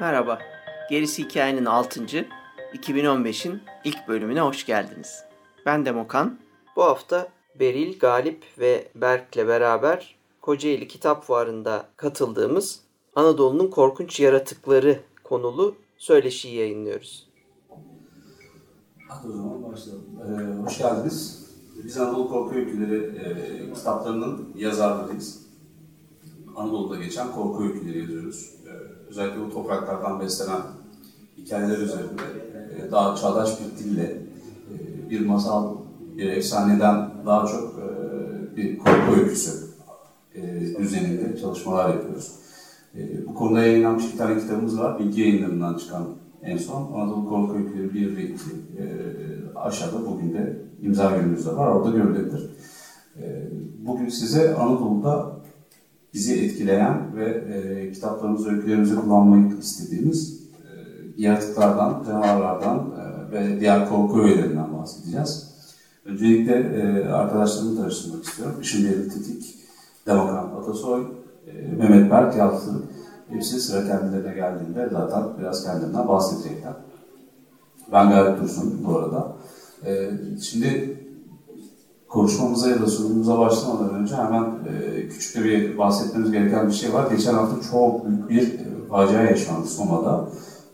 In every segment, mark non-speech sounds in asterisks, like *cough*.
Merhaba. Gerisi Hikayenin 6. 2015'in ilk bölümüne hoş geldiniz. Ben Demokan. Bu hafta Beril, Galip ve Berk'le beraber Kocaeli Kitap Fuarı'nda katıldığımız Anadolu'nun Korkunç Yaratıkları konulu söyleşiyi yayınlıyoruz. Hadi o zaman başlayalım. Ee, hoş geldiniz. Biz Anadolu Korku Öyküleri e, kitaplarının yazarlarıyız. Anadolu'da geçen korku öyküleri yazıyoruz. Ee, özellikle bu topraklardan beslenen hikayeler üzerinde e, daha çağdaş bir dille e, bir masal, bir efsaneden daha çok e, bir korku öyküsü e, düzeninde çalışmalar yapıyoruz. Bu konuda yayınlanmış iki tane kitabımız var. Bilgi yayınlarından çıkan en son Anadolu Korku Öyküleri 1 ve 2 e, aşağıda bugün de imza günümüzde var. Orada görülebilir. Bugün size Anadolu'da bizi etkileyen ve e, kitaplarımızı, öykülerimizi kullanmayı istediğimiz yaratıklardan, canavarlardan e, ve diğer korku öğelerinden bahsedeceğiz. Öncelikle e, arkadaşlarımı tanıştırmak istiyorum. Işın Devlet Tetik, Demokrat Atasoy, e, Mehmet Berk Yaltı. Hepsi sıra kendilerine geldiğinde zaten biraz kendimden bahsedecekler. Ben Galip Dursun bu arada. E, şimdi konuşmamıza ya da sunumumuza başlamadan önce hemen küçük bir bahsetmemiz gereken bir şey var. Geçen hafta çok büyük bir facia yaşandı Soma'da.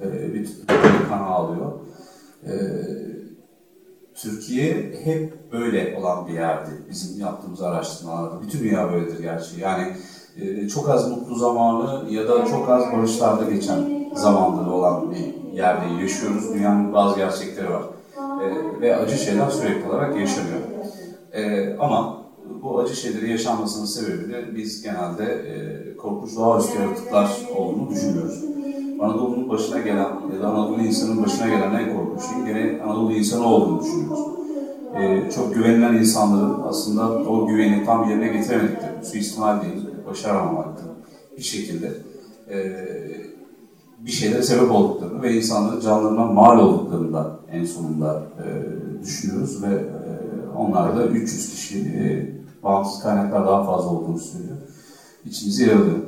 E, bir kan ağlıyor. E, Türkiye hep böyle olan bir yerdi bizim yaptığımız araştırmalarda. Bütün dünya böyledir gerçi. Yani e, çok az mutlu zamanı ya da çok az barışlarda geçen zamanları olan bir yerde yaşıyoruz. Dünyanın bazı gerçekleri var. Ve acı şeyler sürekli olarak yaşanıyor. Ama bu acı şeyleri yaşanmasının sebebi de biz genelde e, korkunç doğaüstü yaratıklar olduğunu düşünüyoruz. Anadolu'nun başına gelen ya da Anadolu insanının başına gelen en korkunç şey gene Anadolu insanı olduğunu düşünüyoruz. E, çok güvenilen insanların aslında o güveni tam yerine getiremedikleri, suistimal değil, başaramamakta bir şekilde e, bir şeylere sebep olduklarını ve insanların canlarına mal olduklarını da en sonunda e, düşünüyoruz ve e, onlar da 300 kişi e, bağımsız kaynaklar daha fazla olduğunu söylüyor. İçimizi yaralıyor.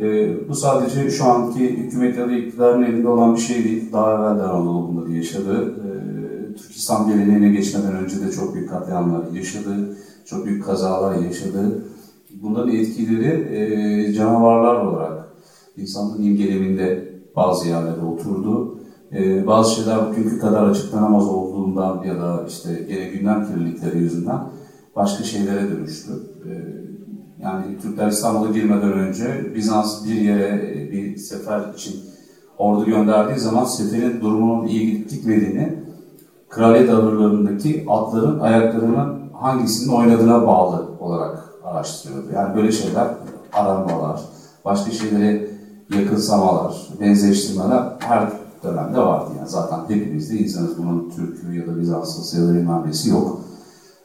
E, bu sadece şu anki hükümet ya da iktidarın elinde olan bir şey değil. Daha evvel Anadolu bunları yaşadı. E, Türkistan geleneğine geçmeden önce de çok büyük katliamlar yaşadı. Çok büyük kazalar yaşadı. Bunların etkileri e, canavarlar olarak insanın imgeleminde bazı yerlere oturdu. Ee, bazı şeyler bugünkü kadar açıklanamaz olduğundan ya da işte gene gündem kirlilikleri yüzünden başka şeylere dönüştü. Ee, yani Türkler İstanbul'a girmeden önce Bizans bir yere bir sefer için ordu gönderdiği zaman seferin durumunun iyi gidip gitmediğini kraliyet ahırlarındaki atların ayaklarının hangisinin oynadığına bağlı olarak araştırıyordu. Yani böyle şeyler aranmalar, başka şeyleri yakınsamalar, benzeştirmeler her dönemde vardı. Yani zaten hepimizde insanız. Bunun Türk'ü ya da Bizanslısı ya da bilmem yok.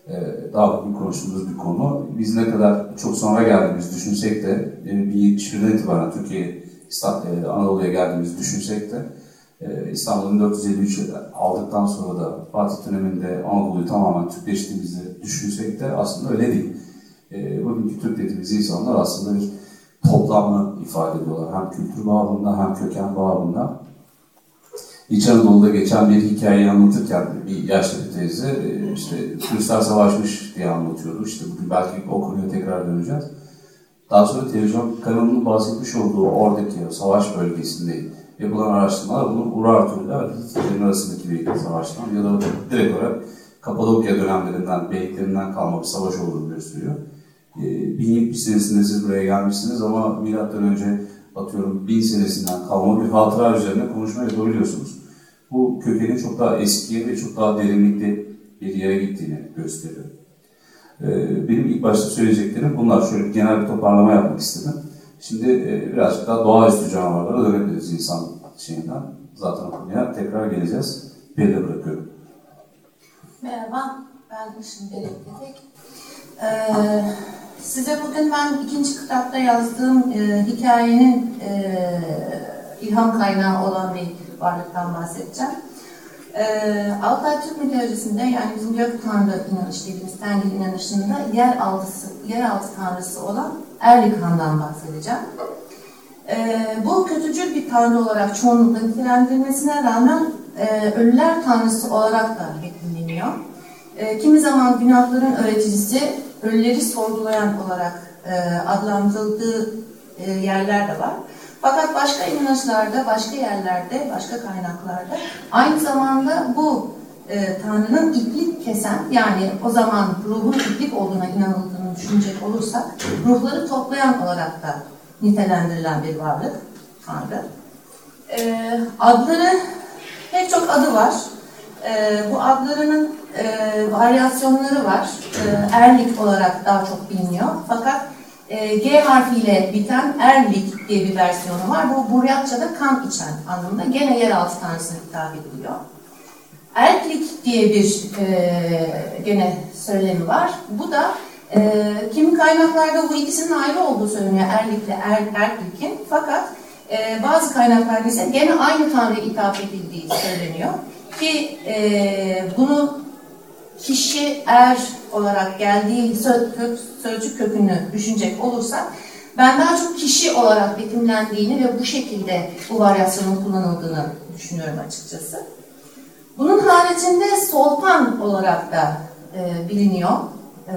Ee, daha bugün konuştuğumuz bir konu. Biz ne kadar çok sonra geldiğimiz düşünsek de bir 70'den itibaren Türkiye e, Anadolu'ya geldiğimizi düşünsek de e, İstanbul'u 1453 aldıktan sonra da Fatih döneminde Anadolu'yu tamamen Türkleştiğimizi düşünsek de aslında öyle değil. E, bugünkü Türk dediğimiz insanlar aslında bir toplamı ifade ediyorlar. Hem kültür bağlamında hem köken bağlamında. İç Anadolu'da geçen bir hikayeyi anlatırken bir yaşlı bir teyze e, işte turistler savaşmış diye anlatıyordu. İşte bugün belki o konuya tekrar döneceğiz. Daha sonra televizyon kanalının bahsetmiş olduğu oradaki savaş bölgesinde yapılan araştırmalar bunun Urartu'yla ve Hititlerin arasındaki bir savaştan ya da direkt olarak Kapadokya dönemlerinden, beyiklerinden kalma bir savaş olduğunu gösteriyor. 1070 e, senesinde siz buraya gelmişsiniz ama milattan önce atıyorum 1000 senesinden kalma bir hatıra üzerine konuşma yapabiliyorsunuz bu kökenin çok daha eski ve çok daha derinlikli bir yere gittiğini gösteriyor. Ee, benim ilk başta söyleyeceklerim bunlar. Şöyle bir genel bir toparlama yapmak istedim. Şimdi e, birazcık daha doğaüstü canavarlara dönebiliriz insan şeyinden. Zaten o konuya tekrar geleceğiz. Bir de bırakıyorum. Merhaba, ben Işın Belekledik. Ee, size bugün ben ikinci kitapta yazdığım e, hikayenin e, ilham kaynağı olan bir varlıktan bahsedeceğim. Ee, Altay Türk mitolojisinde yani bizim gök tanrı inanış dediğimiz Tengri inanışında yer altısı, yer altı tanrısı olan Erlik Han'dan bahsedeceğim. Ee, bu kötücül bir tanrı olarak çoğunlukla nitelendirilmesine rağmen e, ölüler tanrısı olarak da betimleniyor. E, kimi zaman günahların öğreticisi, ölüleri sorgulayan olarak e, adlandırıldığı e, yerler de var. Fakat başka inanışlarda, başka yerlerde, başka kaynaklarda aynı zamanda bu e, Tanrı'nın iplik kesen, yani o zaman ruhun iplik olduğuna inanıldığını düşünecek olursak, ruhları toplayan olarak da nitelendirilen bir varlık Tanrı. E, adları, pek çok adı var. E, bu adlarının e, varyasyonları var. E, erlik olarak daha çok biliniyor. Fakat e, G harfiyle biten Erlik diye bir versiyonu var. Bu Buryatça'da kan içen anlamında. Gene yeraltı tanrısına hitap ediliyor. Erklik diye bir e, gene söylemi var. Bu da e, kimi kaynaklarda bu ikisinin ayrı olduğu söyleniyor Erlik'le er, Erklik'in. Fakat e, bazı kaynaklarda ise gene aynı tanrıya hitap edildiği söyleniyor. Ki e, bunu kişi er olarak geldiği sözcük kökünü düşünecek olursak ben daha çok kişi olarak betimlendiğini ve bu şekilde bu varyasyonun kullanıldığını düşünüyorum açıkçası. Bunun haricinde solpan olarak da e, biliniyor e,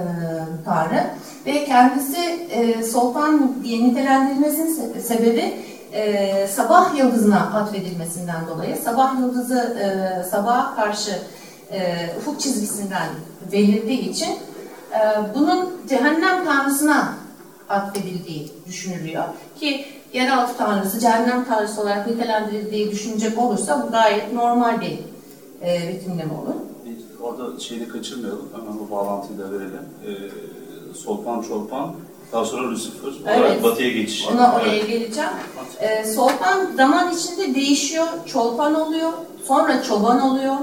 Tanrı ve kendisi e, solpan diye nitelendirilmesinin sebebi e, sabah yıldızına atfedilmesinden dolayı sabah yıldızı e, sabaha karşı e, ufuk çizgisinden belirdiği için e, bunun cehennem tanrısına atfedildiği düşünülüyor. Ki yeraltı tanrısı cehennem tanrısı olarak nitelendirildiği düşünecek olursa bu gayet normal bir e, betimleme olur. Orada şeyi kaçırmayalım, hemen bu bağlantıyı da verelim. E, Solpan Çolpan, daha sonra Lucifer olarak evet. batıya geçiş. Ona oraya evet. geleceğim. E, Solpan zaman içinde değişiyor, Çolpan oluyor, sonra Çoban oluyor,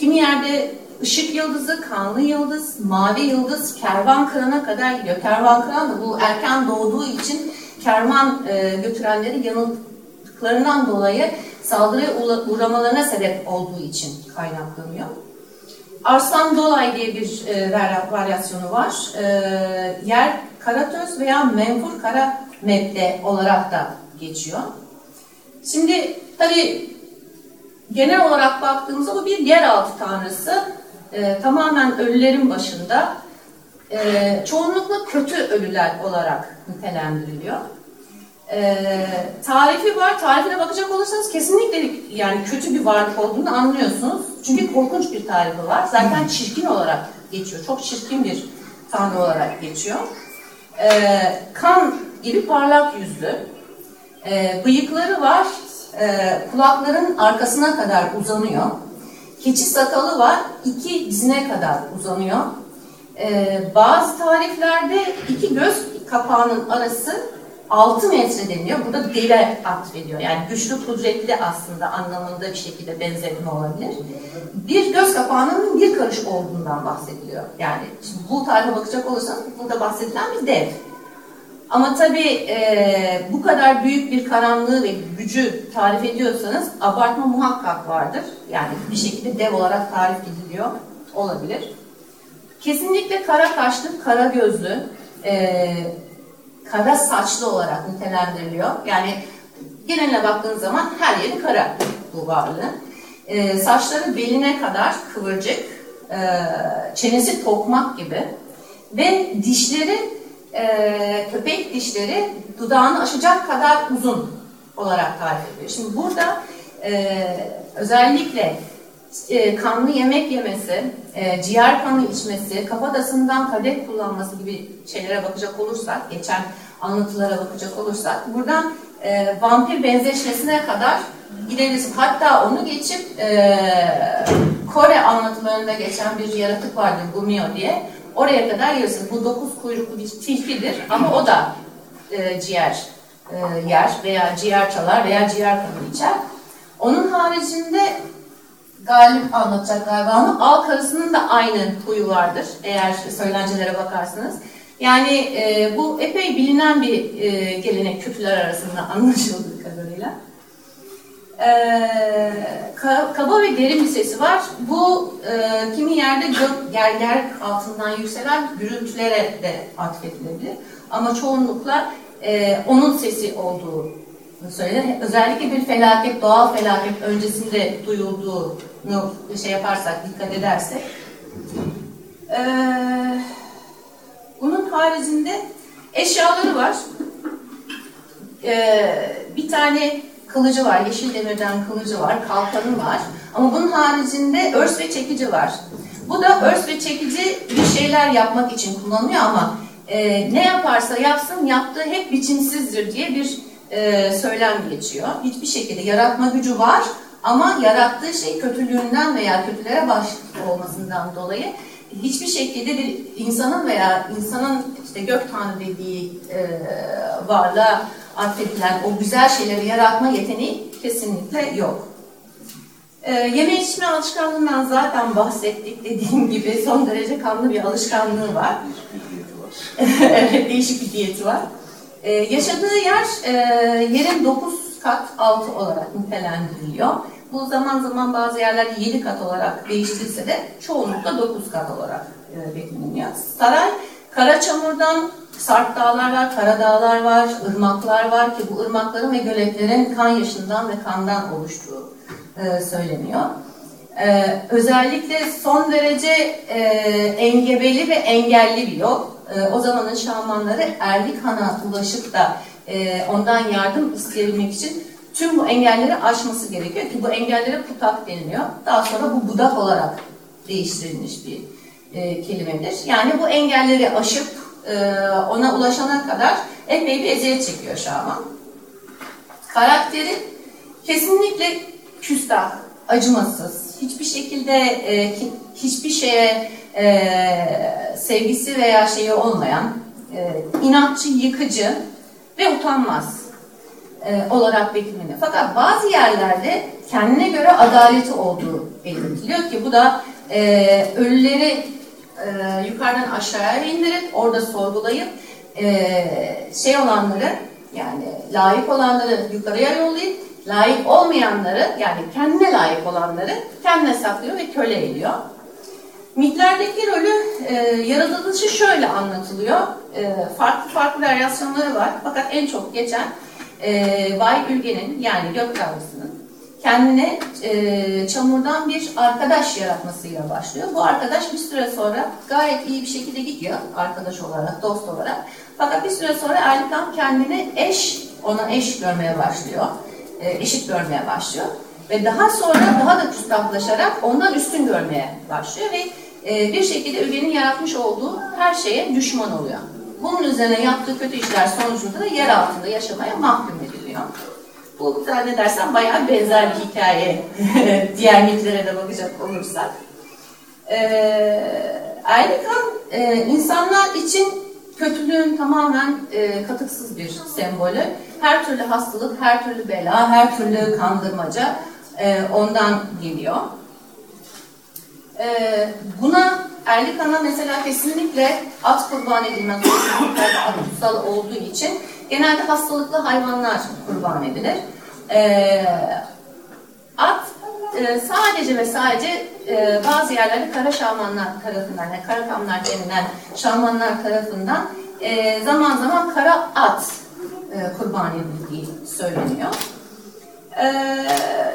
Kimi yerde ışık yıldızı, kanlı yıldız, mavi yıldız, kervan kırana kadar gidiyor. Kervan kıran da bu erken doğduğu için kervan e, götürenleri yanıldıklarından dolayı saldırıya uğramalarına sebep olduğu için kaynaklanıyor. Arslan Dolay diye bir e, varyasyonu var. E, yer Karatöz veya Menfur Kara Mebde olarak da geçiyor. Şimdi tabii genel olarak baktığımızda bu bir yeraltı tanrısı. E, tamamen ölülerin başında. E, çoğunlukla kötü ölüler olarak nitelendiriliyor. E, tarifi var. Tarifine bakacak olursanız kesinlikle yani kötü bir varlık olduğunu anlıyorsunuz. Çünkü korkunç bir tarifi var. Zaten çirkin olarak geçiyor. Çok çirkin bir tanrı olarak geçiyor. E, kan gibi parlak yüzlü. E, bıyıkları var e, kulakların arkasına kadar uzanıyor. Keçi sakalı var, iki dizine kadar uzanıyor. E, bazı tariflerde iki göz kapağının arası 6 metre deniliyor. Burada deve atfediyor. Yani güçlü, kudretli aslında anlamında bir şekilde benzetme olabilir. Bir göz kapağının bir karış olduğundan bahsediliyor. Yani bu tarife bakacak olursanız burada bahsedilen bir dev. Ama tabii e, bu kadar büyük bir karanlığı ve gücü tarif ediyorsanız abartma muhakkak vardır. Yani bir şekilde dev olarak tarif ediliyor olabilir. Kesinlikle kara kaşlı, kara gözlü, e, kara saçlı olarak nitelendiriliyor. Yani geneline baktığınız zaman her yeri kara bu varlığın. E, saçları beline kadar kıvırcık, e, çenesi tokmak gibi ve dişleri e, köpek dişleri dudağını aşacak kadar uzun olarak tarif ediyor. Şimdi burada e, özellikle e, kanlı yemek yemesi, e, ciğer kanı içmesi, kafatasından kadeh kullanması gibi şeylere bakacak olursak, geçen anlatılara bakacak olursak, buradan e, vampir benzeşmesine kadar gideriz. Hatta onu geçip e, Kore anlatılarında geçen bir yaratık vardır, Gumio diye. Oraya kadar yarısı. Bu dokuz kuyruklu bir tilkidir ama o da e, ciğer e, yer veya ciğer çalar veya ciğer kanı içer. Onun haricinde Galip anlatacak galiba onu. Al karısının da aynı huyu vardır eğer söylencelere bakarsanız. Yani e, bu epey bilinen bir e, gelenek Kürtler arasında anlaşıldığı kadarıyla. E, kaba ve derin bir sesi var. Bu e, kimi yerde gök, yer, altından yükselen gürültülere de atfedilebilir. Ama çoğunlukla e, onun sesi olduğu söylenir. Özellikle bir felaket, doğal felaket öncesinde duyulduğunu şey yaparsak, dikkat edersek. Ee, bunun haricinde eşyaları var. Ee, bir tane kılıcı var, yeşil demirden kılıcı var, kalkanı var. Ama bunun haricinde örs ve çekici var. Bu da örs ve çekici bir şeyler yapmak için kullanılıyor ama e, ne yaparsa yapsın yaptığı hep biçimsizdir diye bir e, söylem geçiyor. Hiçbir şekilde yaratma gücü var ama yarattığı şey kötülüğünden veya kötülere baş olmasından dolayı hiçbir şekilde bir insanın veya insanın işte gök tanrı dediği e, varlığa atfedilen o güzel şeyleri yaratma yeteneği kesinlikle yok. E, yeme içme alışkanlığından zaten bahsettik. Dediğim gibi son derece kanlı bir alışkanlığı var. *laughs* evet, değişik bir diyeti var. Ee, yaşadığı yer e, yerin 9 kat altı olarak nitelendiriliyor. Bu zaman zaman bazı yerler 7 kat olarak değiştirilse de çoğunlukla 9 kat olarak e, bekleniyor. Saray kara çamurdan sarp dağlar var, kara dağlar var, ırmaklar var ki bu ırmakların ve göletlerin kan yaşından ve kandan oluştuğu e, söyleniyor. Ee, özellikle son derece e, engebeli ve engelli bir yol. E, o zamanın şamanları Erlik Han'a ulaşıp da e, ondan yardım isteyebilmek için tüm bu engelleri aşması gerekiyor ki bu engellere putak deniliyor. Daha sonra bu budak olarak değiştirilmiş bir e, kelimedir. Yani bu engelleri aşıp e, ona ulaşana kadar epey bir eziyet çekiyor şaman. Karakteri kesinlikle küstah, acımasız, hiçbir şekilde e, hiçbir şeye e, sevgisi veya şeyi olmayan, e, inatçı, yıkıcı ve utanmaz e, olarak bekleniyor. Fakat bazı yerlerde kendine göre adaleti olduğu belirtiliyor ki bu da e, ölüleri e, yukarıdan aşağıya indirip orada sorgulayıp e, şey olanları yani layık olanları yukarıya yollayıp layık olmayanları yani kendine layık olanları kendine saklıyor ve köle ediyor. Mitlerdeki rolü e, yaratılışı şöyle anlatılıyor. E, farklı farklı varyasyonları var. Fakat en çok geçen e, Bay Ülge'nin yani gök tanrısının kendine e, çamurdan bir arkadaş yaratmasıyla başlıyor. Bu arkadaş bir süre sonra gayet iyi bir şekilde gidiyor arkadaş olarak, dost olarak. Fakat bir süre sonra Erlikam kendini eş, ona eş görmeye başlıyor. E, eşit görmeye başlıyor. Ve daha sonra daha da küstahlaşarak ondan üstün görmeye başlıyor ve e, bir şekilde Üge'nin yaratmış olduğu her şeye düşman oluyor. Bunun üzerine yaptığı kötü işler sonucunda da yer altında yaşamaya mahkum ediliyor. Bu zannedersem bayağı benzer bir hikaye *laughs* diğer mitlere de bakacak olursak. Ee, Erlikan e, insanlar için kötülüğün tamamen e, katıksız bir sembolü. Her türlü hastalık, her türlü bela, her türlü kandırmaca e, ondan geliyor. E, buna Erlikan'a mesela kesinlikle at kurban edilmez. kutsal olduğu için genelde hastalıklı hayvanlar kurban edilir. E, at e, sadece ve sadece e, bazı yerlerde kara şamanlar tarafından, yani kara kamlar denilen şamanlar tarafından e, zaman zaman kara at e, kurban edildiği söyleniyor. Ee,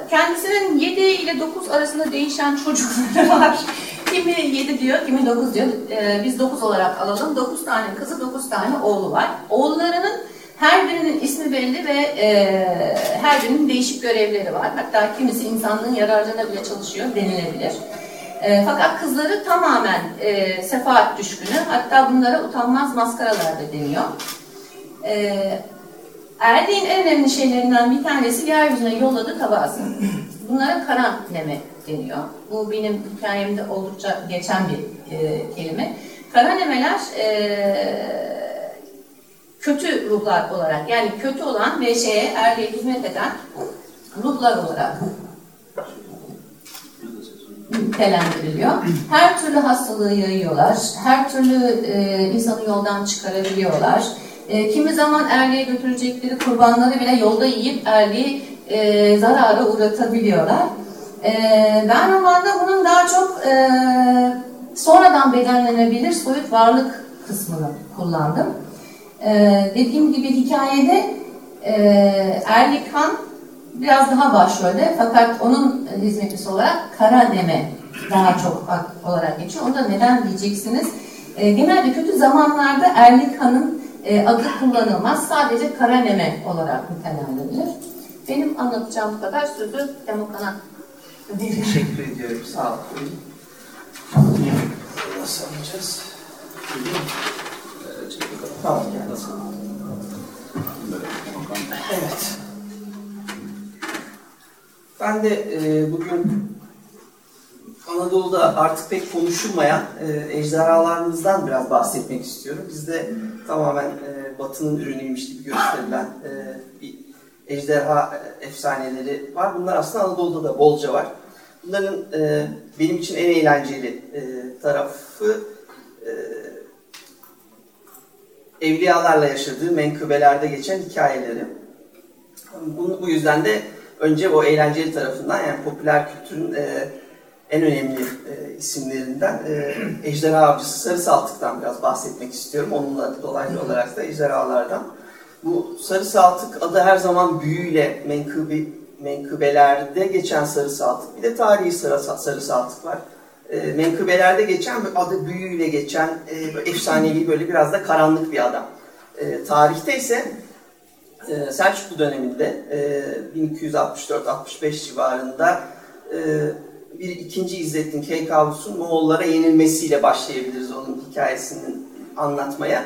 kendisinin 7 ile 9 arasında değişen çocukları *laughs* var. Kimi 7 diyor, kimi 9 diyor. Ee, biz 9 olarak alalım. 9 tane kızı, 9 tane oğlu var. Oğullarının her birinin ismi belli ve e, her birinin değişik görevleri var. Hatta kimisi insanlığın yararlarına bile çalışıyor denilebilir. E, fakat kızları tamamen e, sefaat düşkünü. Hatta bunlara utanmaz maskaralar da deniyor. E, Erdiğin en önemli şeylerinden bir tanesi yeryüzüne yolladığı tabası. Bunlara karan neme deniyor. Bu benim hikayemde oldukça geçen bir e, kelime. Karanemeler e, kötü ruhlar olarak yani kötü olan ve şeye erliğe hizmet eden ruhlar olarak nitelendiriliyor. Her türlü hastalığı yayıyorlar, her türlü e, insanı yoldan çıkarabiliyorlar. E, kimi zaman erliğe götürecekleri kurbanları bile yolda yiyip erliği e, zarara uğratabiliyorlar. E, ben romanda bunun daha çok e, sonradan bedenlenebilir soyut varlık kısmını kullandım. E, dediğim gibi hikayede e, Erlik Han biraz daha başrolde fakat onun hizmetlisi olarak Kara Neme daha çok olarak geçiyor. Onu da neden diyeceksiniz? E, genelde kötü zamanlarda Erlik Han'ın e, adı kullanılmaz. Sadece Kara Neme olarak nitelendirilir. Benim anlatacağım bu kadar sözü Demokan'a Teşekkür ediyorum. Sağ olun. Nasıl alacağız? Tamam geldi. Evet. Ben de e, bugün Anadolu'da artık pek konuşulmayan e, ejderhalarımızdan biraz bahsetmek istiyorum. Bizde tamamen e, batının ürünüymüş gibi gösterilen e, bir ejderha efsaneleri var. Bunlar aslında Anadolu'da da bolca var. Bunların e, benim için en eğlenceli e, tarafı e, evliyalarla yaşadığı menkıbelerde geçen hikayeleri. Bunu, bu yüzden de önce o eğlenceli tarafından yani popüler kültürün e, en önemli e, isimlerinden e, Ejderha Avcısı Sarı Saltık'tan biraz bahsetmek istiyorum. Onunla dolaylı olarak da ejderhalardan. Bu Sarı Saltık adı her zaman büyüyle menkıbe, menkıbelerde geçen Sarı Saltık. Bir de tarihi Sarı, sarı Saltık var. E, menkıbelerde geçen adı büyüyle geçen e, efsanevi böyle biraz da karanlık bir adam. E, tarihte ise e, Selçuklu döneminde e, 1264-65 civarında e, bir ikinci İzzettin Keykavus'un Moğollara yenilmesiyle başlayabiliriz onun hikayesinin anlatmaya.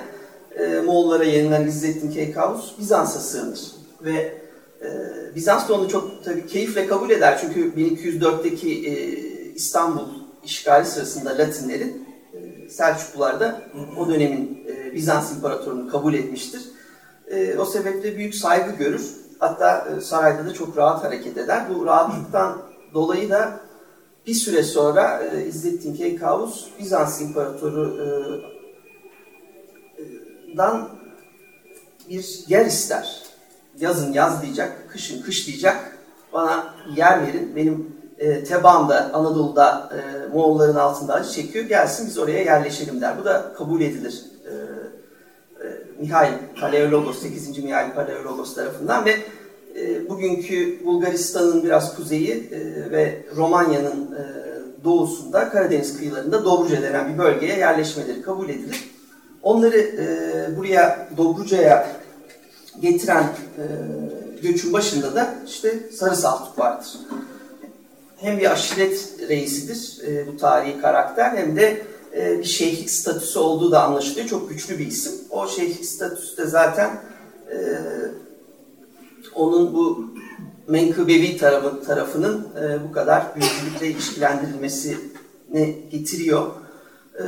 E, Moğollara yenilen İzzettin Keykavus Bizans'a sığınır. Ve e, Bizans da onu çok tabii keyifle kabul eder. Çünkü 1204'teki e, İstanbul işgali sırasında Latinlerin e, Selçuklular da o dönemin e, Bizans İmparatorunu kabul etmiştir. E, o sebeple büyük saygı görür. Hatta sarayda da çok rahat hareket eder. Bu rahatlıktan dolayı da bir süre sonra İzzettin Keykavus Bizans İmparatoru e, e, dan bir yer ister. Yazın yaz diyecek, kışın kış diyecek. Bana yer verin. Benim e, tebaamda Anadolu'da e, Moğolların altında acı çekiyor. Gelsin biz oraya yerleşelim der. Bu da kabul edilir. E, e, Mihail Paleologos, 8. Mihail Paleologos tarafından ve e, bugünkü Bulgaristan'ın biraz kuzeyi e, ve Romanya'nın e, doğusunda Karadeniz kıyılarında Dobruca denen bir bölgeye yerleşmeleri kabul edilir. Onları e, buraya Dobruca'ya getiren e, göçün başında da işte Sarı Saltuk vardır. Hem bir aşiret reisidir e, bu tarihi karakter hem de e, bir şeyhlik statüsü olduğu da anlaşılıyor. Çok güçlü bir isim. O şeyhlik statüsü de zaten e, onun bu menkıbevi tarafı, tarafının e, bu kadar büyüklükle ilişkilendirilmesini getiriyor. E,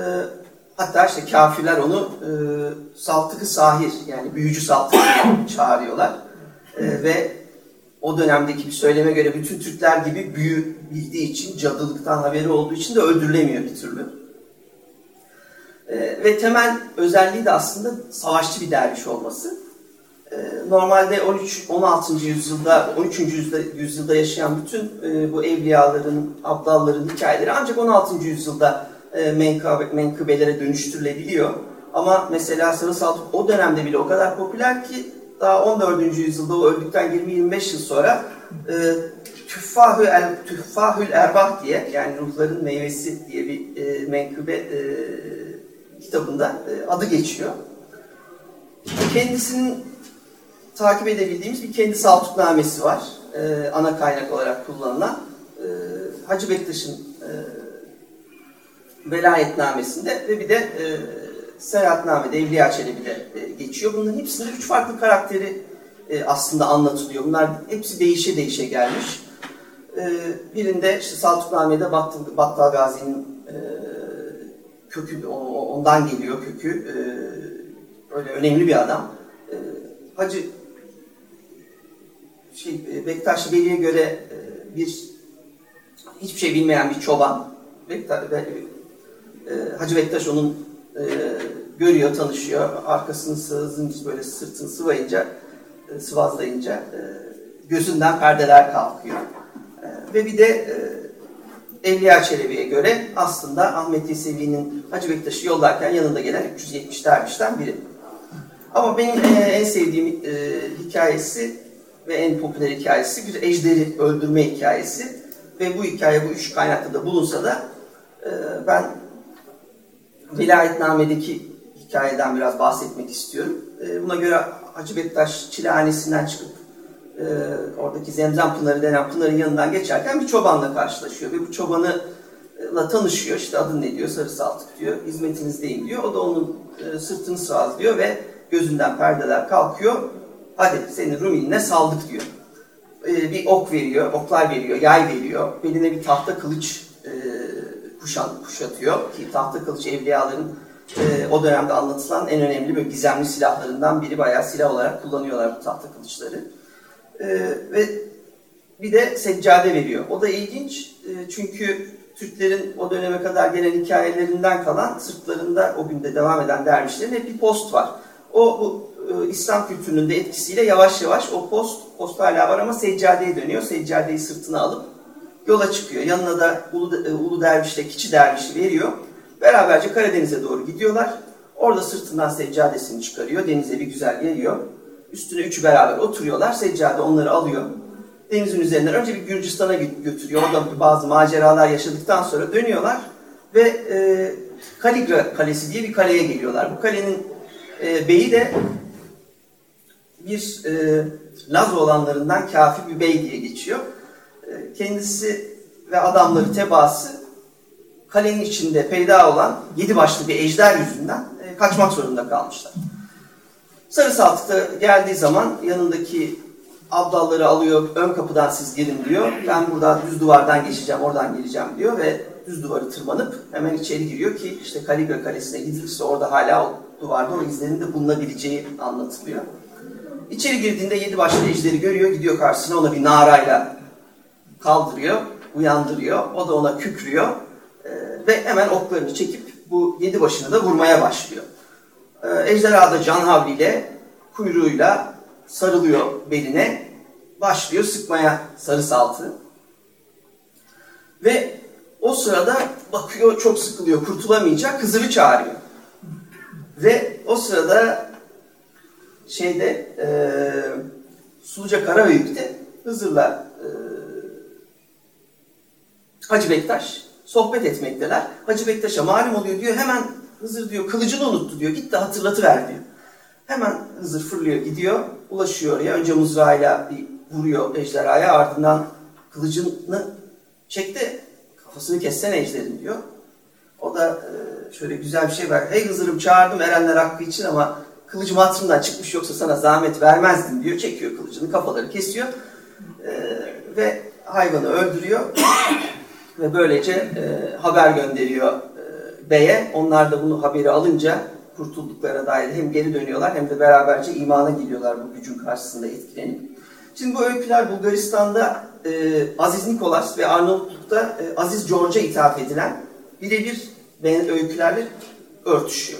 hatta işte kafirler onu e, saltıkı sahir yani büyücü saltık çağırıyorlar. E, ve o dönemdeki bir söyleme göre bütün Türkler gibi büyü bildiği için, cadılıktan haberi olduğu için de öldürülemiyor bir türlü. E, ve temel özelliği de aslında savaşçı bir derviş olması. Ee, normalde 13 16. yüzyılda 13. yüzyılda, yüzyılda yaşayan bütün e, bu evliyaların, abdalların hikayeleri ancak 16. yüzyılda e, menkıbe, menkıbelere dönüştürülebiliyor. Ama mesela Sarı Saltuk o dönemde bile o kadar popüler ki daha 14. yüzyılda o öldükten 20-25 yıl sonra e, Tüffahül, el, Tüffahül Erbah diye yani ruhların meyvesi diye bir e, menkıbe e, kitabında e, adı geçiyor. Kendisinin takip edebildiğimiz bir kendi saltuknamesi var. E, ana kaynak olarak kullanılan. E, Hacı Bektaş'ın e, velayetnamesinde ve bir de e, Seyahatname'de Evliya Çelebi'de e, geçiyor. Bunların hepsinde üç farklı karakteri e, aslında anlatılıyor. Bunlar hepsi değişe değişe gelmiş. E, birinde işte Saltukname'de Battal, Gazi'nin e, kökü ondan geliyor kökü. Öyle önemli bir adam Hacı şey, Bektaş Veli'ye göre bir hiçbir şey bilmeyen bir çoban. Bektaş, Hacı Bektaş onun e, görüyor, tanışıyor. Arkasını sığızınca böyle sırtını sıvayınca, e, sıvazlayınca e, gözünden perdeler kalkıyor. E, ve bir de e, Evliya Çelebi'ye göre aslında Ahmet Yesevi'nin Hacı Bektaş'ı yollarken yanında gelen 370 dervişten biri. Ama benim e, en sevdiğim e, hikayesi ve en popüler hikayesi bir ejderi öldürme hikayesi. Ve bu hikaye bu üç kaynakta da bulunsa da e, ben Vilayetname'deki hikayeden biraz bahsetmek istiyorum. E, buna göre Hacı Bektaş Çilehanesi'nden çıkıp e, oradaki Zemzem Pınarı denen Pınar'ın yanından geçerken bir çobanla karşılaşıyor. Ve bu çobanla tanışıyor. İşte adın ne diyor? Sarı Saltık diyor. Hizmetinizdeyim diyor. O da onun e, sırtını sıvazlıyor ve gözünden perdeler kalkıyor. Hadi seni Rumi'ne saldık diyor. E, bir ok veriyor, oklar veriyor, yay veriyor. Beline bir tahta kılıç kuşan, kuşatıyor. Ki tahta kılıç evliyaların e, o dönemde anlatılan en önemli böyle gizemli silahlarından biri. Bayağı silah olarak kullanıyorlar bu tahta kılıçları. E, ve bir de seccade veriyor. O da ilginç e, çünkü Türklerin o döneme kadar gelen hikayelerinden kalan sırtlarında o günde devam eden dervişlerin hep bir post var. O bu e, İslam kültürünün de etkisiyle yavaş yavaş o post, post hala var ama seccadeye dönüyor. Seccadeyi sırtına alıp yola çıkıyor. Yanına da Ulu, e, Ulu Derviş'le Kiçi Derviş'i veriyor. Beraberce Karadeniz'e doğru gidiyorlar. Orada sırtından seccadesini çıkarıyor. Denize bir güzel yayıyor. Üstüne üçü beraber oturuyorlar. Seccade onları alıyor. Denizin üzerinden önce bir Gürcistan'a götürüyor. Orada bazı maceralar yaşadıktan sonra dönüyorlar. Ve e, Kaligra Kalesi diye bir kaleye geliyorlar. Bu kalenin e, beyi de bir e, Laz olanlarından kafir bir bey diye geçiyor. E, kendisi ve adamları tebaası kalenin içinde peyda olan yedi başlı bir ejder yüzünden e, kaçmak zorunda kalmışlar. Sarı Saltık'ta geldiği zaman yanındaki abdalları alıyor, ön kapıdan siz gelin diyor. Ben buradan düz duvardan geçeceğim, oradan geleceğim diyor ve düz duvarı tırmanıp hemen içeri giriyor ki işte Kaligra Kalesi'ne gidilirse orada hala o duvarda o izlerin de bulunabileceği anlatılıyor. İçeri girdiğinde yedi başlı ejderi görüyor, gidiyor karşısına ona bir narayla kaldırıyor, uyandırıyor. O da ona kükrüyor e, ve hemen oklarını çekip bu yedi başını da vurmaya başlıyor. E, ejderha da can havliyle, kuyruğuyla sarılıyor beline, başlıyor sıkmaya sarı saltı. Ve o sırada bakıyor çok sıkılıyor, kurtulamayacak, Hızır'ı çağırıyor. Ve o sırada şeyde e, Suluca Karahöyük'te Hızır'la Hacı Bektaş sohbet etmekteler. Hacı Bektaş'a malum oluyor diyor hemen Hızır diyor kılıcını unuttu diyor git de hatırlatıver diyor. Hemen Hızır fırlıyor gidiyor ulaşıyor ya önce mızrağıyla bir vuruyor ejderhaya ardından kılıcını çekti kafasını kessene ejderin diyor. O da e, şöyle güzel bir şey var. Hey Hızır'ım çağırdım erenler hakkı için ama kılıcım hatırımdan çıkmış yoksa sana zahmet vermezdim diyor. Çekiyor kılıcını kafaları kesiyor e, ve hayvanı öldürüyor ve böylece e, haber gönderiyor e, beye. Onlar da bunu haberi alınca kurtulduklarına dair hem geri dönüyorlar hem de beraberce imana gidiyorlar bu gücün karşısında etkilenip. Şimdi bu öyküler Bulgaristan'da e, Aziz Nikolas ve Arnavutluk'ta e, Aziz George'a ithaf edilen birebir öykülerle örtüşüyor.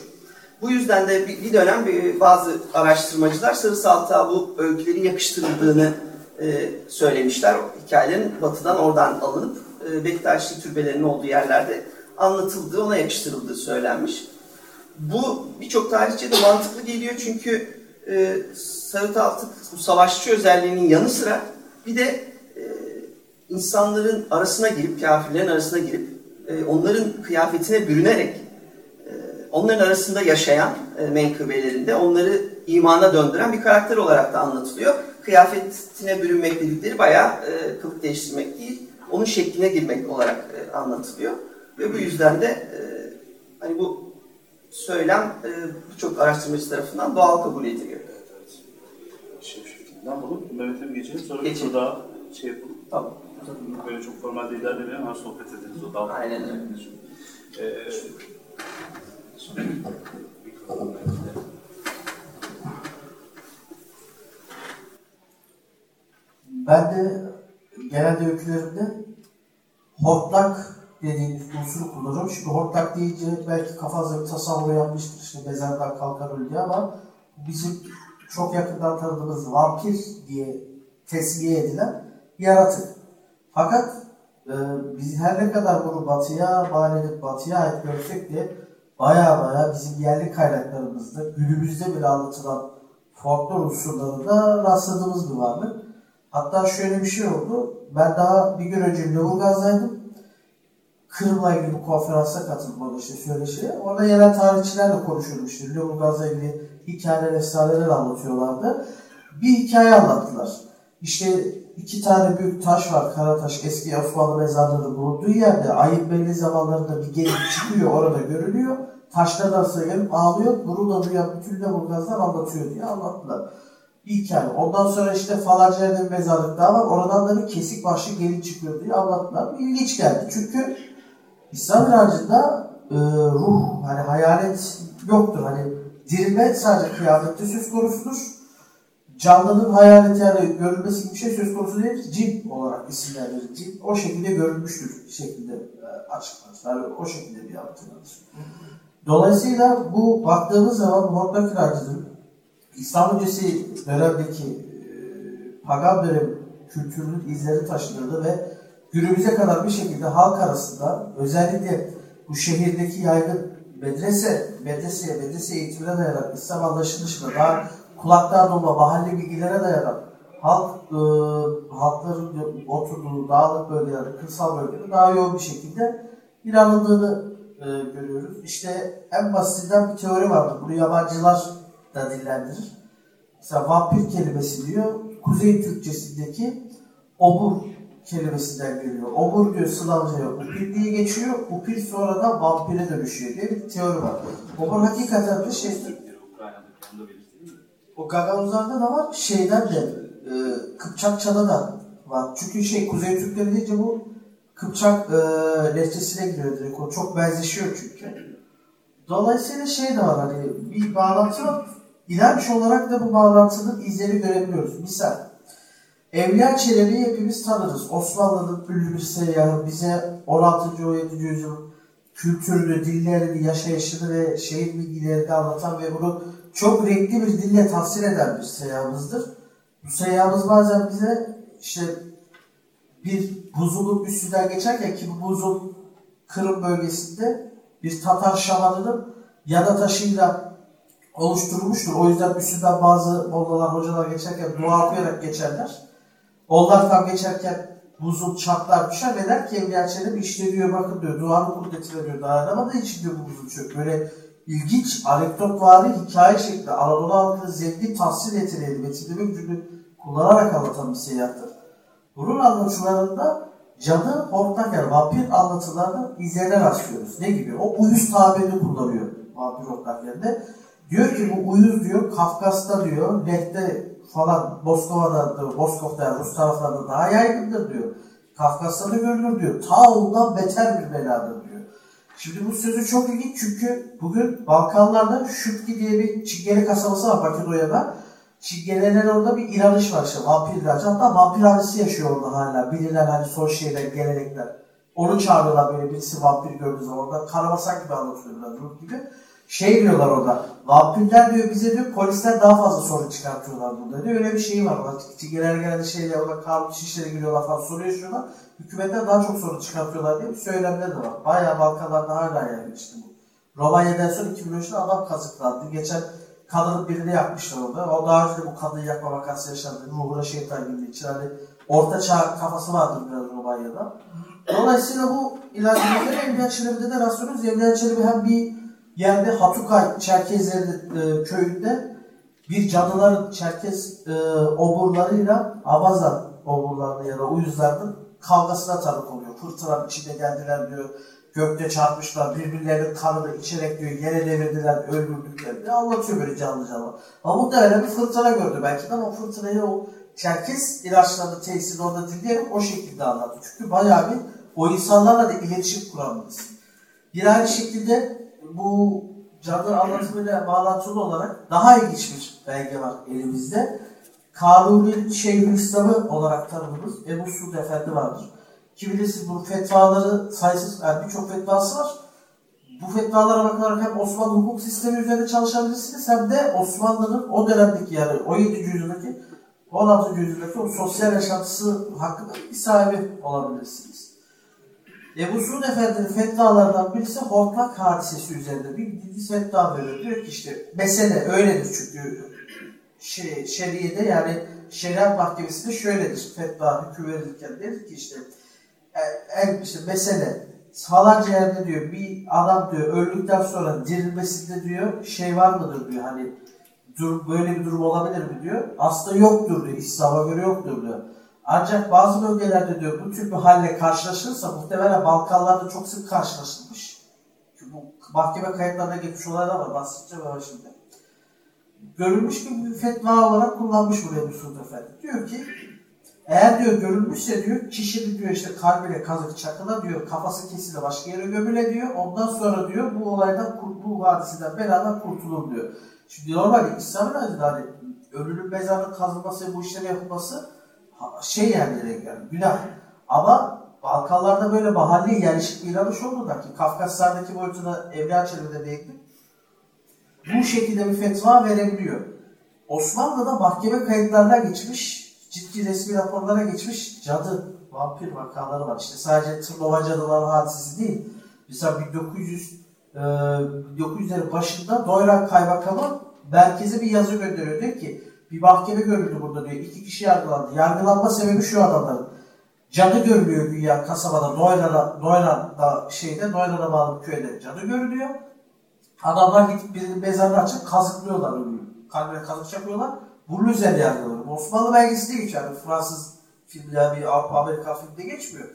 Bu yüzden de bir dönem bazı araştırmacılar Sarı Saltığa bu öykülerin yakıştırıldığını e, söylemişler. Hikayelerin batıdan oradan alınıp Bektaşi türbelerinin olduğu yerlerde anlatıldığı, ona yakıştırıldığı söylenmiş. Bu birçok tarihçe de mantıklı geliyor çünkü e, Sarı Saltık bu savaşçı özelliğinin yanı sıra bir de e, insanların arasına girip, kafirlerin arasına girip e, onların kıyafetine bürünerek e, onların arasında yaşayan e, menkıbelerinde onları imana döndüren bir karakter olarak da anlatılıyor. Kıyafetine bürünmek dedikleri bayağı kılık değiştirmek değil, onun şekline girmek olarak anlatılıyor. Ve bu yüzden de hani bu söylem birçok araştırmacı tarafından doğal kabul ediliyor. Evet, evet. Şey, şekilden bunu Mehmet'e mi geçelim? Sonra geçelim. bir daha şey yapalım. Tamam. Böyle çok formalde ilerlemeyelim ama sohbet ederiz o daha. Aynen öyle. Ee, Ben de genelde öykülerimde hortlak dediğimiz unsuru kullanıyorum. Çünkü hortlak deyince belki kafanızda bir tasavvur yapmıştır işte mezardan kalkar öldü ama bizim çok yakından tanıdığımız vampir diye tesmiye edilen yaratık. Fakat e, biz her ne kadar bunu batıya edip batıya ait görsek de baya baya bizim yerli kaynaklarımızda günümüzde bile anlatılan folklor unsurlarında rastladığımız bir varlık. Hatta şöyle bir şey oldu. Ben daha bir gün önce Lüleburgaz'daydım. Kırım'la ilgili bir konferansa katıldım orada işte söyleşiye. Orada yerel tarihçilerle konuşuyordum işte. Lüleburgaz'la ilgili hikayeler, efsaneler anlatıyorlardı. Bir hikaye anlattılar. İşte iki tane büyük taş var. Karataş eski Osmanlı mezarları bulunduğu yerde ayın belli zamanlarında bir gelip çıkıyor orada görülüyor. Taşlar arasına gelip ağlıyor. Da duyan bütün Lüleburgazlar anlatıyor diye anlattılar. Bir hikaye. Ondan sonra işte falanca mezarlık daha var. Oradan da bir kesik başlı gelin çıkıyor diye anlattılar. İlginç geldi. Çünkü İslam inancında e, ruh, hani hayalet yoktur. Hani dirilme sadece kıyamette söz konusudur. Canlının hayaleti yani görülmesi gibi bir şey söz konusu değil. Cin olarak isimlendirir. Cin o şekilde görülmüştür şeklinde e, açıklanır. Yani o şekilde bir anlatılır. Dolayısıyla bu baktığımız zaman hortlak inancının İslam öncesi dönemdeki e, pagan dönem kültürünün izleri taşıdığını ve günümüze kadar bir şekilde halk arasında özellikle bu şehirdeki yaygın medrese, medreseye, medrese eğitimine dayanan İslam anlaşılışına daha kulaktan dolma mahalle bilgilere dayanan halk e, halkların oturduğu dağlık bölgelerde, kırsal bölgelerde daha yoğun bir şekilde inanıldığını e, görüyoruz. İşte en basitinden bir teori vardır. Bunu yabancılar da dillendirir. Mesela vampir kelimesi diyor, Kuzey Türkçesindeki obur kelimesinden geliyor. Obur diyor Slavca'ya upir diye geçiyor. Upir sonra da vampire dönüşüyor diye bir teori var. Obur hakikaten de şey... O Gagavuzlar'da da var. Şeyden de e, Kıpçakça'da da var. Çünkü şey Kuzey Türkleri deyince bu Kıpçak e, lehçesine giriyor direkt. O çok benzeşiyor çünkü. Dolayısıyla şey de var hani bir bağlantı var. İnanç olarak da bu bağlantının izleri görebiliyoruz. Misal Evliya Çelebi'yi hepimiz tanırız. Osmanlı'nın bir seyyahı bize 16. 17. yüzyıl kültürünü, dillerini, yaşayışını ve şehir bilgilerini anlatan ve bunu çok renkli bir dille tahsil eden bir seyyahımızdır. Bu seyyahımız bazen bize işte bir buzulun üstünden geçerken ki bu buzul Kırım bölgesinde bir Tatar şamanının yada taşıyla oluşturulmuştur. O yüzden üstünden bazı mollalar, hocalar geçerken dua okuyarak geçerler. Onlar tam geçerken buzul çatlar düşer ve der ki Evliya Çelebi işte diyor bakın diyor duanın kudretine diyor dayanamadığı için diyor bu buzul çök. Böyle ilginç anekdot vari hikaye şeklinde Anadolu halkının zevkli tahsil yeteneğini betimleme gücünü kullanarak anlatan bir seyyahtır. Bunun anlatılarında cadı hortlak yani vampir anlatılarında izlerine rastlıyoruz. Ne gibi? O uyuz tabirini kullanıyor vampir hortlak yerinde. Diyor ki bu uyuz diyor Kafkas'ta diyor, Leh'te falan Moskova'da, Moskov'da Rus taraflarında daha yaygındır diyor. Kafkas'ta da görülür diyor. Ta ondan beter bir beladır diyor. Şimdi bu sözü çok ilginç çünkü bugün Balkanlarda Şüpki diye bir Çingene kasabası var Makedonya'da. Çingeneler orada bir inanış var işte vampir ilacı. Hatta vampir abisi yaşıyor orada hala. Bilinen hani son şeyler, gelenekler. Onu çağırıyorlar böyle birisi vampir gördüğü zaman. Orada karabasan gibi anlatıyor biraz ruh gibi. Şey diyorlar orada. Vampirler diyor bize diyor polisler daha fazla sorun çıkartıyorlar burada diyor. Öyle bir şey var orada. Çingeneler genelde şeyler orada karpuz şişlere giriyorlar falan soru yaşıyorlar. Hükümetten daha çok sorun çıkartıyorlar diye bir söylemler de var. Bayağı Balkanlarda hala işte bu. Romanya'dan sonra 2003'te adam kazıklandı. Geçen kadını birini yakmışlar orada. O daha önce bu kadını yakma vakası yaşandı. Ruhuna şeytan girdiği için hani orta çağ kafası vardır biraz Romanya'da. Dolayısıyla bu ilaçlarda Evliya Çelebi'de de rastlıyoruz. Evliya Çelebi hem bir yerde Hatukay Çerkezleri e, köyünde bir cadıların Çerkez e, oburlarıyla Abaza oburlarını ya da uyuzlarının kavgasına tanık oluyor. Fırtınanın içinde geldiler diyor. Gökte çarpmışlar, birbirlerinin kanını içerek diyor, yere devirdiler, öldürdükler diye anlatıyor böyle canlı canlı. Ama muhtemelen bir fırtına gördü belki de ama fırtınayı o Çerkez ilaçlarını tesiri orada dinleyerek o şekilde anlattı. Çünkü bayağı bir o insanlarla da iletişim kuran birisi. Bir aynı şekilde bu cadı anlatımıyla bağlantılı olarak daha ilginç bir belge var elimizde. Kanuni Şeyhülislam'ı olarak tanımımız Ebu Suud Efendi vardır. Ki bilirsiniz bu fetvaları sayısız, yani birçok fetvası var. Bu fetvalara bakarak hem Osmanlı hukuk sistemi üzerinde çalışabilirsiniz hem de Osmanlı'nın o dönemdeki yani 17. yüzyıldaki 16. yüzyıldaki o sosyal yaşantısı hakkında bir sahibi olabilirsiniz. Ebu Suud Efendi'nin fetvalarından birisi hortlak hadisesi üzerinde bir bilgi fetva veriyor. Diyor ki işte mesele öyledir çünkü şey, şeriyede yani şeriat mahkemesinde şöyledir fetva hüküm verirken der ki işte en işte mesele falanca yerde diyor bir adam diyor öldükten sonra dirilmesinde diyor şey var mıdır diyor hani dur, böyle bir durum olabilir mi diyor. Aslında yoktur diyor. İslam'a göre yoktur diyor. Ancak bazı bölgelerde diyor bu tür bir halle karşılaşırsa muhtemelen Balkanlarda çok sık karşılaşılmış. Çünkü bu mahkeme kayıtlarına geçmiş olaylar var. Bahsedeceğim ama şimdi. Görülmüş gibi bir fetva olarak kullanmış buraya Musul Efendi. Diyor ki eğer diyor görülmüşse diyor kişinin diyor işte kalbine kazık çakıla diyor kafası kesile başka yere gömüle diyor. Ondan sonra diyor bu olaydan bu hadiseden beladan kurtulur diyor. Şimdi normalde İslam'ın hani ölünün mezarının kazılması bu işlemi yapılması şey yerlere yani günah. Ama Balkanlarda böyle mahalle yerleşik bir inanış olduğunda ki Kafkaslar'daki boyutuna Evliya Çelebi'de değindim. Bu şekilde bir fetva verebiliyor. Osmanlı'da mahkeme kayıtlarına geçmiş, ciddi resmi raporlara geçmiş cadı, vampir vakaları var. İşte sadece Tırnova cadıları hadisesi değil. Mesela 1900 e, 1900'lerin başında Doyran Kaymakamı merkeze bir yazı gönderiyor. Diyor ki bir mahkeme görüldü burada diyor. İki kişi yargılandı. Yargılanma sebebi şu adamların. Cadı görülüyor güya kasabada, Doyran'a, Doyran'da şeyde, Doyran'a bağlı bir köyde cadı görülüyor. Adamlar gidip birinin mezarını açıp kazıklıyorlar ölüyü. Kalbine kazık çakıyorlar. Bunun üzerine yargılanıyor. Osmanlı belgesi değil yani Fransız film ya bir Avrupa Amerika filmde geçmiyor.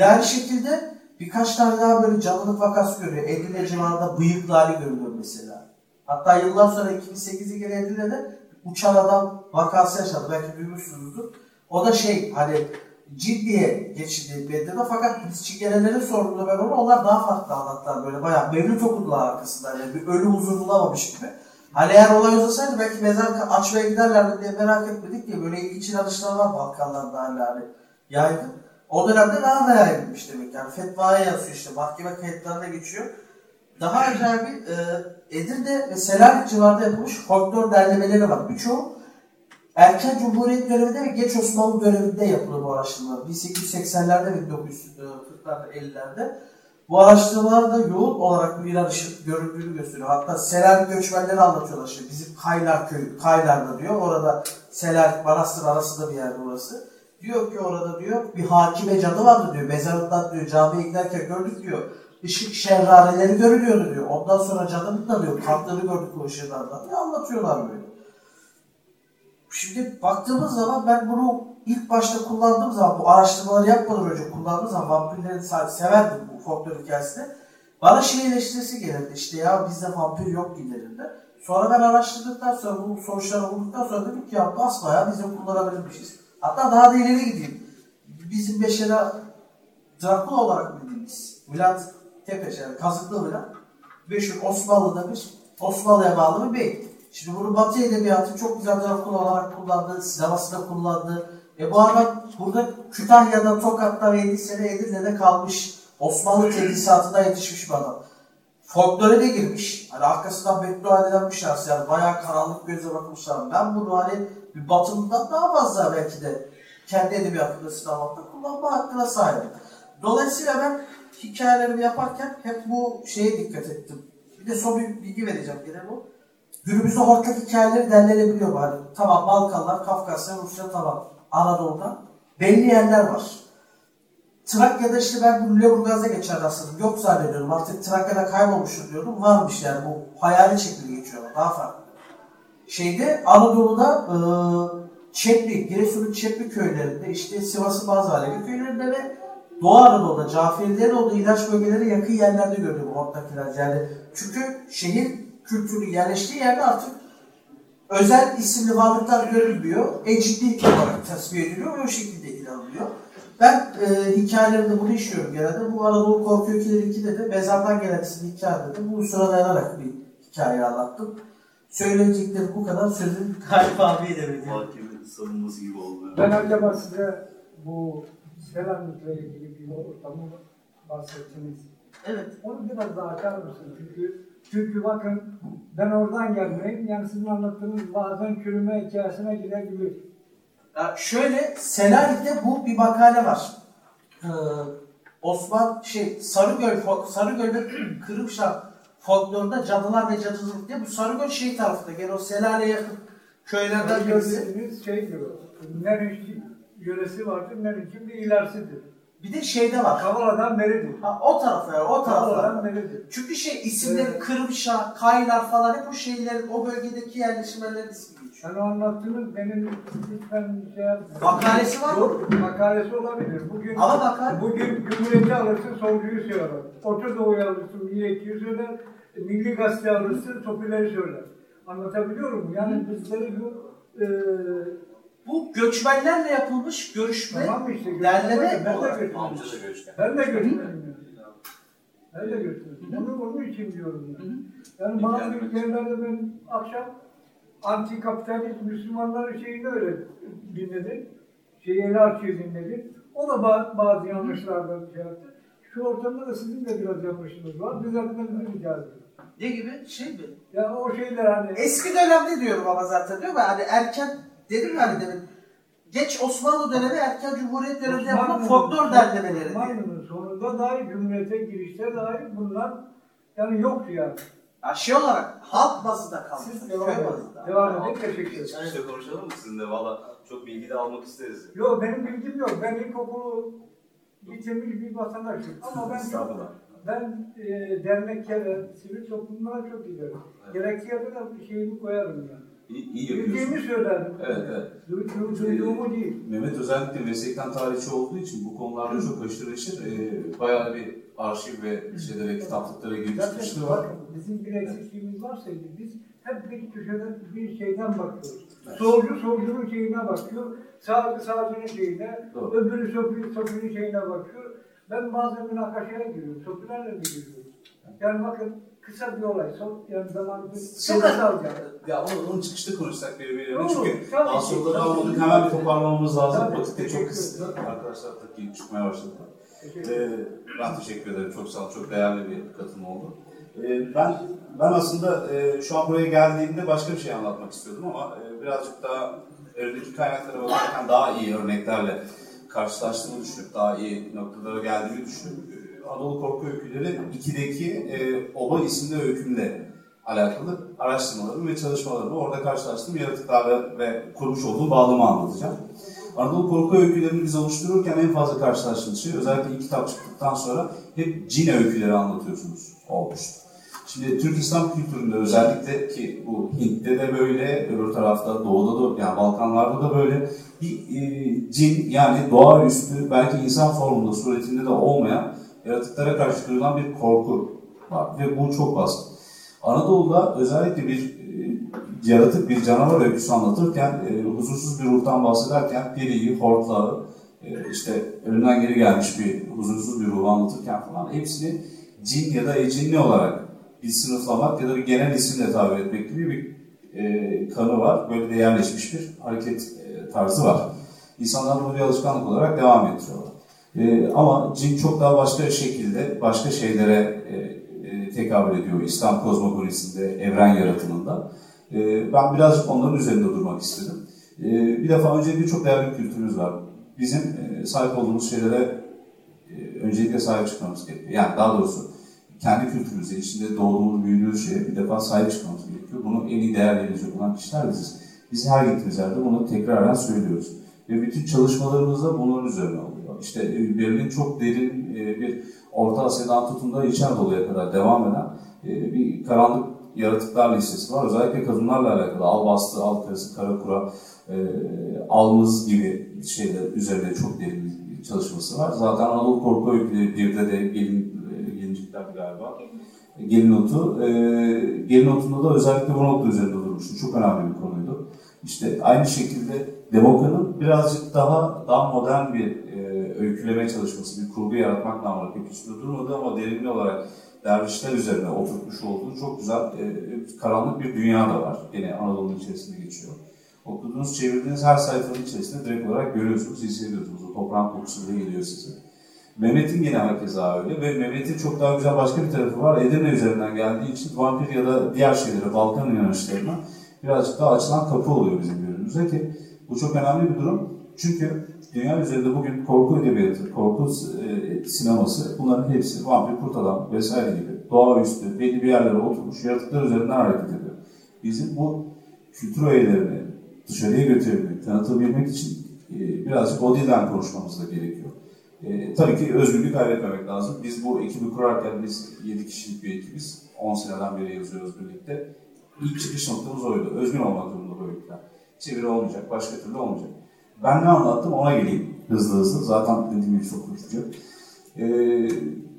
Aynı şekilde birkaç tane daha böyle canlılık vakası görüyor. Edirne civarında bıyıklı hali görülüyor mesela. Hatta yıllar sonra 2008'i geri Edirne'de uçan adam vakası yaşadı. Belki duymuşsunuzdur. O da şey hani cin diye geçildi medyada fakat çingenelerin sorumlu ben onu onlar daha farklı anlattılar böyle bayağı mevlüt okudular arkasından yani bir ölü huzur bulamamış gibi. Hani eğer olay uzasaydı belki mezar açmaya giderlerdi diye merak etmedik diye böyle ilginç inanışlar var Balkanlarda hala hani yaygın. O dönemde daha da yaygınmış demek yani fetvaya yazıyor işte mahkeme kayıtlarına geçiyor. Daha acayip e, Edirne ve Selanik civarında yapılmış folklor derlemeleri var. Birçoğu erken Cumhuriyet döneminde ve geç Osmanlı döneminde yapılır bu araştırmalar. 1880'lerde ve 1940'larda 50'lerde. Bu araştırmalarda yoğun olarak bir inanış görüldüğünü gösteriyor. Hatta Selanik göçmenleri anlatıyorlar işte. Bizim Kaylar köyü, Kaylar'da diyor. Orada Selanik, Manastır arasında bir yer burası. Diyor ki orada diyor bir hakime cadı vardı diyor. Mezarından diyor camiye giderken gördük diyor. Işık şerrareleri görülüyordu diyor. Ondan sonra cadının da diyor kanları gördük o ışıklardan diye anlatıyorlar böyle. Şimdi baktığımız zaman ben bunu ilk başta kullandığım zaman bu araştırmaları yapmadan önce kullandığım zaman vampirleri sadece severdim bu folklor hikayesinde. Bana şey eleştirisi gelirdi işte ya bizde vampir yok giderinde. Sonra ben araştırdıktan sonra bu sonuçları bulduktan sonra dedim ki ya basbayağı biz de kullanabilirmişiz. Hatta daha da ileri gideyim. Bizim mesela Drakula olarak bildiğimiz Vlad Tepeş yani Kazıklı Vlad meşhur Osmanlı'da bir Osmanlı'ya bağlı bir bey. Şimdi bunu Batı Edebiyatı çok güzel Drakula olarak kullandı, sinemasında kullandı. E bu adam burada Kütahya'da, Tokat'ta ve 7 sene Edirne'de kalmış. Osmanlı tedrisatında yetişmiş bir adam. Folklore de girmiş. Hani arkasından beddua edilenmişler. Yani bayağı karanlık gözle bakmışlar. Ben bunu hani bir batımdan daha fazla belki de kendi edebiyatında sinemada kullanma hakkına sahibim. Dolayısıyla ben hikayelerimi yaparken hep bu şeye dikkat ettim. Bir de son bir bilgi vereceğim gene bu. Günümüzde hortlak hikayeleri derlenebiliyor bari. Tamam Balkanlar, Kafkasya, Rusya tamam. Anadolu'da. Belli yerler var. Trakya'da işte ben bu Lüleburgaz'da geçer rastladım. Yok zannediyorum. Artık Trakya'da kaybolmuştur diyordum. Varmış yani bu hayali şekilde geçiyor daha farklı. Şeyde Anadolu'da e, Çepli, Giresun'un Çepli köylerinde işte Sivas'ın bazı Alevi köylerinde ve Doğu Anadolu'da Caferilerin olduğu ilaç bölgeleri yakın yerlerde görülüyor bu hortlak ilaç. Yani çünkü şehir kültürü yerleştiği yerde artık özel isimli varlıklar görülmüyor. Ecddi olarak tasfiye ediliyor ve o şekilde inanılıyor. Ben e, hikayelerimde bunu işliyorum genelde. Bu Anadolu Korku Öyküleri 2'de de mezardan gelen isimli hikayede de bu sıra dayanarak bir hikaye anlattım. Söyleyeceklerim bu kadar. Sözün Galip abiye de veriyorum. savunması gibi oldu. Ben acaba size bu Selanik'le ilgili bir ortamı bahsettiniz. Evet. Onu biraz daha açar mısın? Çünkü çünkü bakın ben oradan gelmeyim. Yani sizin anlattığınız bazen çürüme hikayesine gidebilir. Ya şöyle Selanik'te bu bir makale var. Ee, Osman şey Sarıgöl Sarıgöl ve *clears throat* Kırıkşah folklorunda cadılar ve cadıcılık diye bu Sarıgöl şey tarafında gene o Selanik'e yakın köylerden birisi. Gördüğünüz şey diyor. Meriç yöresi vardır. Meriç'in bir ilerisidir. Bir de şeyde var. Kavala'dan beridir. Ha, o tarafa yani o tarafta. beridir. Çünkü şey isimleri Evet. Kırımşah, Kaylar falan hep o şeylerin o bölgedeki yerleşimlerin ismi geçiyor. Yani o anlattığınız benim lütfen şey. Makalesi var mı? Makalesi olabilir. Bugün Ama makale- bugün Cumhuriyet'i alırsın, solcuyu söyler. Orta Doğu'yu alırsın, milliyetçiyi söyler. Milli Gazete alırsın, topileri söyler. Anlatabiliyor muyum? Yani bizleri bu e, Bu göçmenlerle yapılmış görüşme, tamam işte. derleme ben de olarak. götürüyorum. Amca da göçmen. Ben de götürüyorum. Ben de götürüyorum. Onu, onun için diyorum. Yani, yani bazı ülkelerde ben akşam anti kapitalist Müslümanların şeyini öyle dinledim. Şeyi ele açıyor dinledim. O da ba- bazı yanlışlardan şey yaptı. Şu ortamda da sizin de biraz yanlışınız var. Düzeltmenizi rica ediyorum. Ne gibi? Şey mi? Yani o şeyler hani... Eski dönemde diyorum ama zaten diyorum ya hani erken dedim ya hani demin. Geç Osmanlı dönemi erken Cumhuriyet döneminde yapılan folklor derlemeleri. Osmanlı'nın sonunda dahi Cumhuriyet'e girişte dahi bunlar yani yoktu yani. Ya şey olarak halk bazında kalmış. Siz devam edin. Devam edin. Teşekkür ederim. İşte konuşalım mı sizinle? Valla çok bilgi de almak isteriz. Yok benim bilgim yok. Ben ilkokulu bitirmiş bir vatandaşım. Ama ben çok, ben e, derneklere, sivil toplumlara çok giderim. Gerekli yerde de bir şeyimi koyarım yani. İyi, iyi yapıyorsun. Bildiğimi söylerim. Evet, evet. Duyduğumu, duyduğumu değil. Mehmet özellikle meslekten tarihçi olduğu için bu konularda çok aşırı neşir. Ee, bayağı bir arşiv ve şeylere, kitaplıklara girmiş çıkmışlığı var. bakın bizim bir eksikliğimiz varsa biz hep bir köşeden bir şeyden bakıyoruz. Solcu solcunun şeyine bakıyor, sağcı sağcının şeyine, Doğru. öbürü sopili sopilin şeyine bakıyor. Ben bazen münakaşaya giriyorum, sopilerle mi giriyorum? Yani bakın kısa bir olay, son, yani zamanı çok az alacağım. Ya onu, onu çıkışta konuşsak birbirlerine Olur, çünkü tabii daha soruları tabii almadık hemen bir toparlamamız lazım. Tabii, Vakit de çok kısıtlı. Arkadaşlar da çıkmaya başladılar. Teşekkür Ee, ben teşekkür ederim. Çok sağ ol. Çok değerli bir katılım oldu. Ee, ben ben aslında e, şu an buraya geldiğimde başka bir şey anlatmak istiyordum ama e, birazcık daha önümüzdeki kaynaklara bakarken daha iyi örneklerle karşılaştığımı düşünüp daha iyi noktalara geldiğimi düşünüp Anadolu Korku Öyküleri 2'deki e, Oba isimli öykümle alakalı araştırmalarımı ve çalışmalarımı orada karşılaştığım yaratıklarla ve kurmuş olduğum bağlamı anlatacağım. Anadolu korku öykülerini biz oluştururken en fazla karşılaştığımız şey özellikle ilk kitap çıktıktan sonra hep cin öyküleri anlatıyorsunuz olmuştu. Şimdi Türk İslam kültüründe özellikle ki bu Hint'te de böyle, öbür tarafta Doğu'da da yani Balkanlarda da böyle bir e, cin yani doğaüstü belki insan formunda suretinde de olmayan yaratıklara karşı duyulan bir korku var ve bu çok baskın. Anadolu'da özellikle bir e, yaratık, bir canavar öyküsü anlatırken, e, huzursuz bir ruhtan bahsederken periyi, hortlağı, e, işte ölümden geri gelmiş bir huzursuz bir ruhu anlatırken falan hepsini cin ya da ecinli olarak bir sınıflamak ya da bir genel isimle tabir etmek gibi bir e, kanı var. Böyle de yerleşmiş bir hareket e, tarzı var. İnsanlar bunu bir alışkanlık olarak devam ettiriyorlar. E, ama cin çok daha başka şekilde, başka şeylere e, e, tekabül ediyor İslam kozmogonisinde, evren yaratımında. E, ben birazcık onların üzerinde durmak istedim. E, bir defa öncelikle çok değerli bir kültürümüz var. Bizim e, sahip olduğumuz şeylere e, öncelikle sahip çıkmamız gerekiyor. Yani daha doğrusu kendi kültürümüze, içinde doğduğumuz, büyüdüğümüz şeye bir defa sahip çıkmamız gerekiyor. Bunu en iyi değerlendirecek olan kişiler biziz. Biz her gittiğimiz yerde bunu tekraren söylüyoruz. Ve bütün çalışmalarımızda bunun üzerine. İşte e, Berlin çok derin e, bir Orta Asya'dan tutun da İç Anadolu'ya kadar devam eden e, bir karanlık yaratıklar listesi var. Özellikle kadınlarla alakalı al bastı, al karısı, kara kura, e, almız gibi şeyler üzerinde çok derin bir çalışması var. Zaten Anadolu Korku Öyküleri birde de gelin, gelincikler galiba. Gelin otu. Gelin otunda da özellikle bu nokta üzerinde durmuştu. Çok önemli bir konuydu. İşte aynı şekilde Demoka'nın birazcık daha daha modern bir öyküleme çalışması, bir kurgu yaratmak namına pek üstünde durmadı ama derinli olarak dervişler üzerine oturtmuş olduğu çok güzel e, karanlık bir dünya da var. Yine Anadolu'nun içerisinde geçiyor. Okuduğunuz, çevirdiğiniz her sayfanın içerisinde direkt olarak görüyorsunuz, hissediyorsunuz. O toprağın kokusu da geliyor size. Mehmet'in yine hakeza öyle ve Mehmet'in çok daha güzel başka bir tarafı var. Edirne üzerinden geldiği için vampir ya da diğer şeylere, Balkan inanışlarına birazcık daha açılan kapı oluyor bizim gözümüze ki bu çok önemli bir durum. Çünkü dünya üzerinde bugün korku edebiyatı, korku e, sineması bunların hepsi vampir, kurt adam vesaire gibi doğaüstü, belli bir yerlere oturmuş yaratıklar üzerinden hareket ediyor. Bizim bu kültür öğelerini dışarıya götürebilmek, tanıtabilmek için e, birazcık o dilden konuşmamız da gerekiyor. E, tabii ki özgürlük kaybetmemek lazım. Biz bu ekibi kurarken biz 7 kişilik bir ekibiz. 10 seneden beri yazıyoruz birlikte. İlk çıkış noktamız oydu. Özgün olmak bu öyküler. Çeviri olmayacak, başka türlü olmayacak. Ben ne anlattım ona geleyim hızlı hızlı. Zaten dediğim gibi çok uçucu. Ee,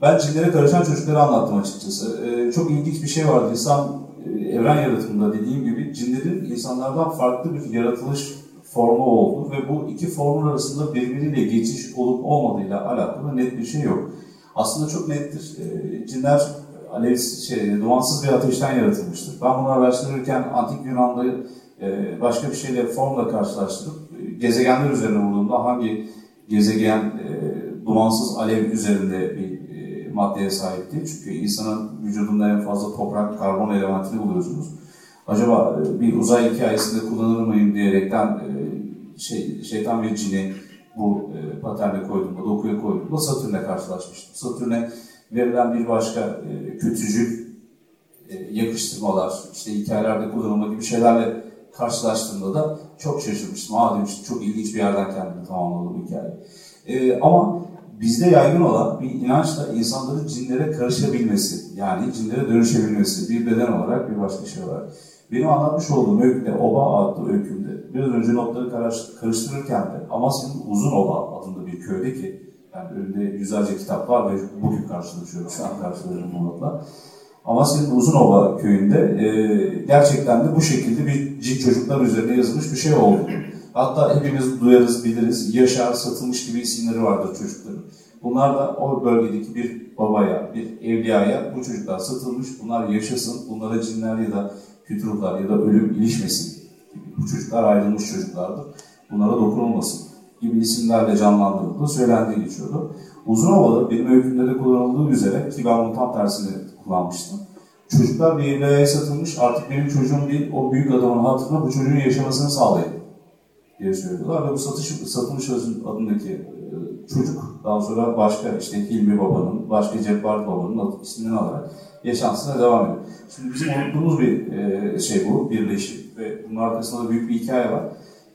ben cinlere karışan çocukları anlattım açıkçası. Ee, çok ilginç bir şey vardı. İnsan e, evren yaratımında dediğim gibi cinlerin insanlardan farklı bir yaratılış formu oldu ve bu iki formun arasında birbiriyle geçiş olup olmadığıyla alakalı net bir şey yok. Aslında çok nettir. E, cinler alev, şey, dumansız bir ateşten yaratılmıştır. Ben bunu araştırırken antik Yunan'da e, başka bir şeyle formla karşılaştırıp e, gezegenler üzerine vurduğumda hangi gezegen e, dumansız alev üzerinde bir e, maddeye sahipti. Çünkü insanın vücudunda en fazla toprak, karbon elementini buluyorsunuz. Acaba e, bir uzay hikayesinde kullanır mıyım diyerekten e, şey, şeytan ve cini bu e, paterne koyduğumda, dokuya koyduğumda Satürn'e karşılaşmıştım. Satürn'e verilen bir başka e, kötücül e, yakıştırmalar, işte hikayelerde kullanılma gibi şeylerle karşılaştığımda da çok şaşırmıştım. Aa demiştim çok ilginç bir yerden kendimi tamamladı bu hikaye. E, ama bizde yaygın olan bir inançla insanların cinlere karışabilmesi, yani cinlere dönüşebilmesi bir beden olarak bir başka şey olarak. Benim anlatmış olduğum öyküde, Oba adlı öykümde, biraz önce notları karıştırırken de Amasya'nın Uzun Oba adında bir köyde ki, yani önünde yüzlerce kitap var ve bugün karşılaşıyorum, şu an karşılaşıyorum bu notla. Amasya'nın Uzunova köyünde e, gerçekten de bu şekilde bir cin çocuklar üzerine yazılmış bir şey oldu. Hatta hepimiz duyarız, biliriz. Yaşar, satılmış gibi isimleri vardır çocukların. Bunlar da o bölgedeki bir babaya, bir evliyaya bu çocuklar satılmış. Bunlar yaşasın, bunlara cinler ya da kötü ya da ölüm ilişmesin. Bu çocuklar ayrılmış çocuklardır. Bunlara dokunulmasın gibi isimlerle canlandırıldığı söylendiği geçiyordu. Uzunovalı benim öykümde de kullanıldığı üzere ki ben bunun tam tersini kullanmıştım. Çocuklar evliliğe satılmış artık benim çocuğum değil o büyük adamın hatırına bu çocuğun yaşamasını sağlayın diye söylüyorlar ve bu satış, satılmış adındaki e, çocuk daha sonra başka işte Hilmi Baba'nın, başka Cebbar Baba'nın ismini alarak yaşantısına devam ediyor. Şimdi bizim unuttuğumuz bir e, şey bu, birleşim ve bunun arkasında da büyük bir hikaye var.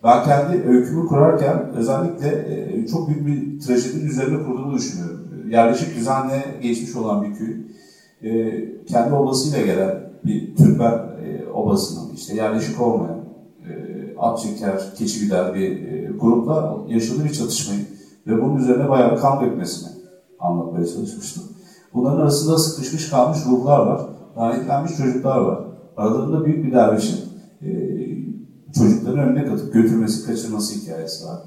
Ben kendi öykümü kurarken özellikle e, çok büyük bir trajedinin üzerine kurduğumu düşünüyorum. Yerleşik düzenle geçmiş olan bir köy. Kendi obasıyla gelen bir Türkmen obasının işte yerleşik olmayan at çeker, keçi gider bir grupla yaşadığı bir çatışmayı ve bunun üzerine bayağı kan dökmesini anlatmaya çalışmıştım. Bunların arasında sıkışmış kalmış ruhlar var, lanetlenmiş çocuklar var. Aralarında büyük bir dervişin e, çocukların önüne katıp götürmesi, kaçırması hikayesi var.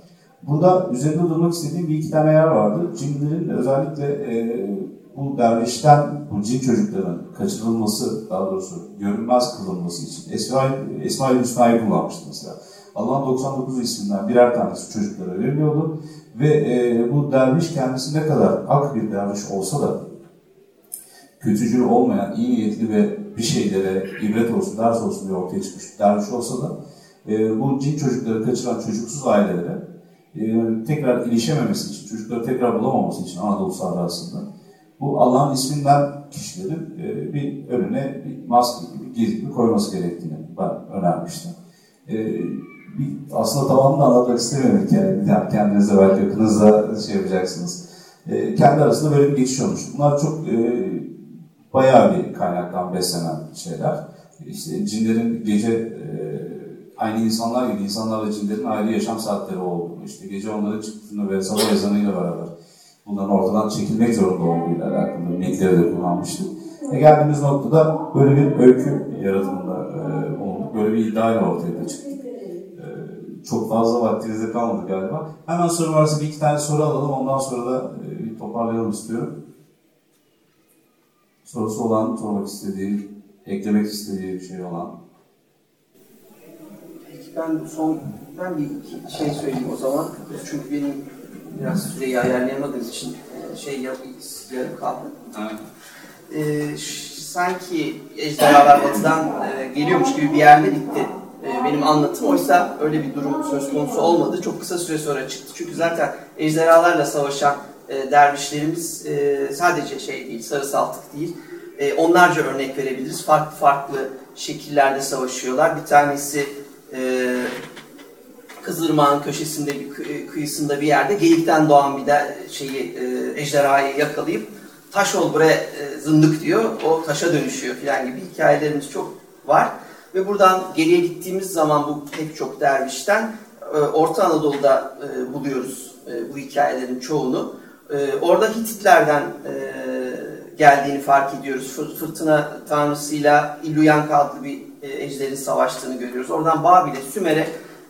Burada üzerinde durmak istediğim bir iki tane yer vardı. Cinlerin özellikle e, bu dervişten bu cin çocukların kaçırılması, daha doğrusu görünmez kılınması için Esma-i Esma Hüsna'yı kullanmıştı mesela. Allah'ın 99 isminden birer tanesi çocuklara veriliyordu. Ve e, bu derviş kendisi ne kadar ak bir derviş olsa da kötücül olmayan, iyi niyetli ve bir şeylere ibret olsun, ders olsun diye ortaya çıkmış bir derviş olsa da e, bu cin çocukları kaçıran çocuksuz ailelere e, tekrar ilişememesi için, çocukları tekrar bulamaması için Anadolu sahrasında bu Allah'ın isminden kişilerin e, bir önüne bir maske gibi, gizli gibi koyması gerektiğini ben önermiştim. E, bir, aslında tamamını anlatmak istemiyorum yani. yani kendinizde belki yakınızda şey yapacaksınız. E, kendi arasında böyle bir geçiş olmuş. Bunlar çok e, bayağı bir kaynaktan beslenen şeyler. İşte cinlerin gece e, aynı insanlar gibi insanlarla cinlerin ayrı yaşam saatleri olduğunu, işte gece onların çıktığını ve sabah ezanıyla beraber bunların ortadan çekilmek zorunda olduğuyla alakalı metleri de kullanmıştık. E geldiğimiz noktada böyle bir öykü yaratımında e, bulunduk. Böyle bir iddiayla ortaya da çıktık. E, çok fazla vaktinizde kalmadı galiba. Hemen soru varsa bir iki tane soru alalım. Ondan sonra da e, bir toparlayalım istiyorum. Sorusu olan, sormak istediği, eklemek istediği bir şey olan. ben son ben bir şey söyleyeyim o zaman. Çünkü benim biraz süreyi ayarlayamadığım için e, şey yap, yarım kaldı. Evet. Ee, sanki ejderhalar batıdan e, geliyormuş gibi bir yerde bitti e, benim anlatım. Oysa öyle bir durum söz konusu olmadı. Çok kısa süre sonra çıktı. Çünkü zaten ejderhalarla savaşan e, dervişlerimiz e, sadece şey değil, sarı saltık değil. E, onlarca örnek verebiliriz. Farklı farklı şekillerde savaşıyorlar. Bir tanesi e, Kızılırmağın köşesinde, bir kı- kıyısında bir yerde geyikten doğan bir de şeyi e, ejderhayı yakalayıp taş ol bre e, zındık diyor. O taşa dönüşüyor falan gibi hikayelerimiz çok var. Ve buradan geriye gittiğimiz zaman bu pek çok dervişten e, Orta Anadolu'da buluyoruz bu hikayelerin çoğunu. Orada Hititlerden geldiğini fark ediyoruz. Fır- Fırtına tanrısıyla Illuyank adlı bir ejderin savaştığını görüyoruz. Oradan Babil'e, Sümer'e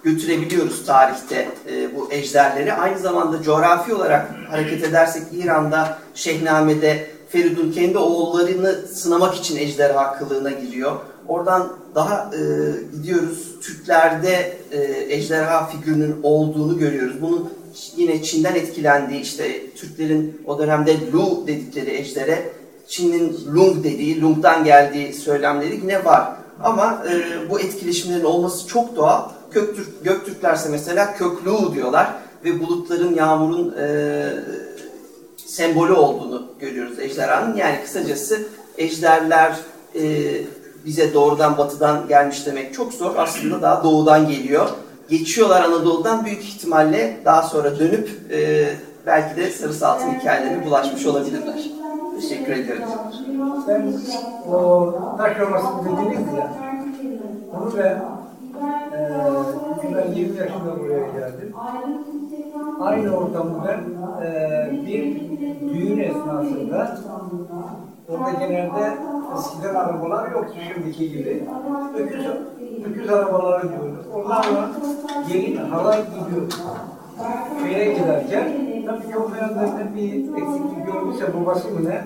götürebiliyoruz tarihte e, bu ejderleri. Aynı zamanda coğrafi olarak hareket edersek İran'da Şehname'de Feridun kendi oğullarını sınamak için ejderha kılığına giriyor. Oradan daha e, gidiyoruz Türklerde e, ejderha figürünün olduğunu görüyoruz. Bunun yine Çin'den etkilendiği işte Türklerin o dönemde Lu dedikleri ejdere Çin'in Lung dediği, Lung'dan geldiği söylemleri yine var. Ama e, bu etkileşimlerin olması çok doğal. Köktürk, Göktürklerse mesela köklü diyorlar ve bulutların, yağmurun e, sembolü olduğunu görüyoruz ejderhanın. Yani kısacası ejderler e, bize doğrudan batıdan gelmiş demek çok zor. Aslında daha doğudan geliyor. Geçiyorlar Anadolu'dan büyük ihtimalle daha sonra dönüp e, belki de sarı saltın hikayelerine bulaşmış olabilirler. Teşekkür ediyorum. Ben o taş olmasını dediniz ya, onu ben ben 20 yaşında buraya geldim. Aynı ortamı ben e, bir düğün esnasında orada genelde eskiden arabalar yoktu şimdiki gibi. Öküz, öküz arabaları diyoruz. Onlarla gelin halay gidiyor. Köye giderken tabii ki o beyanlarında bir eksiklik görmüşse babası mı ne?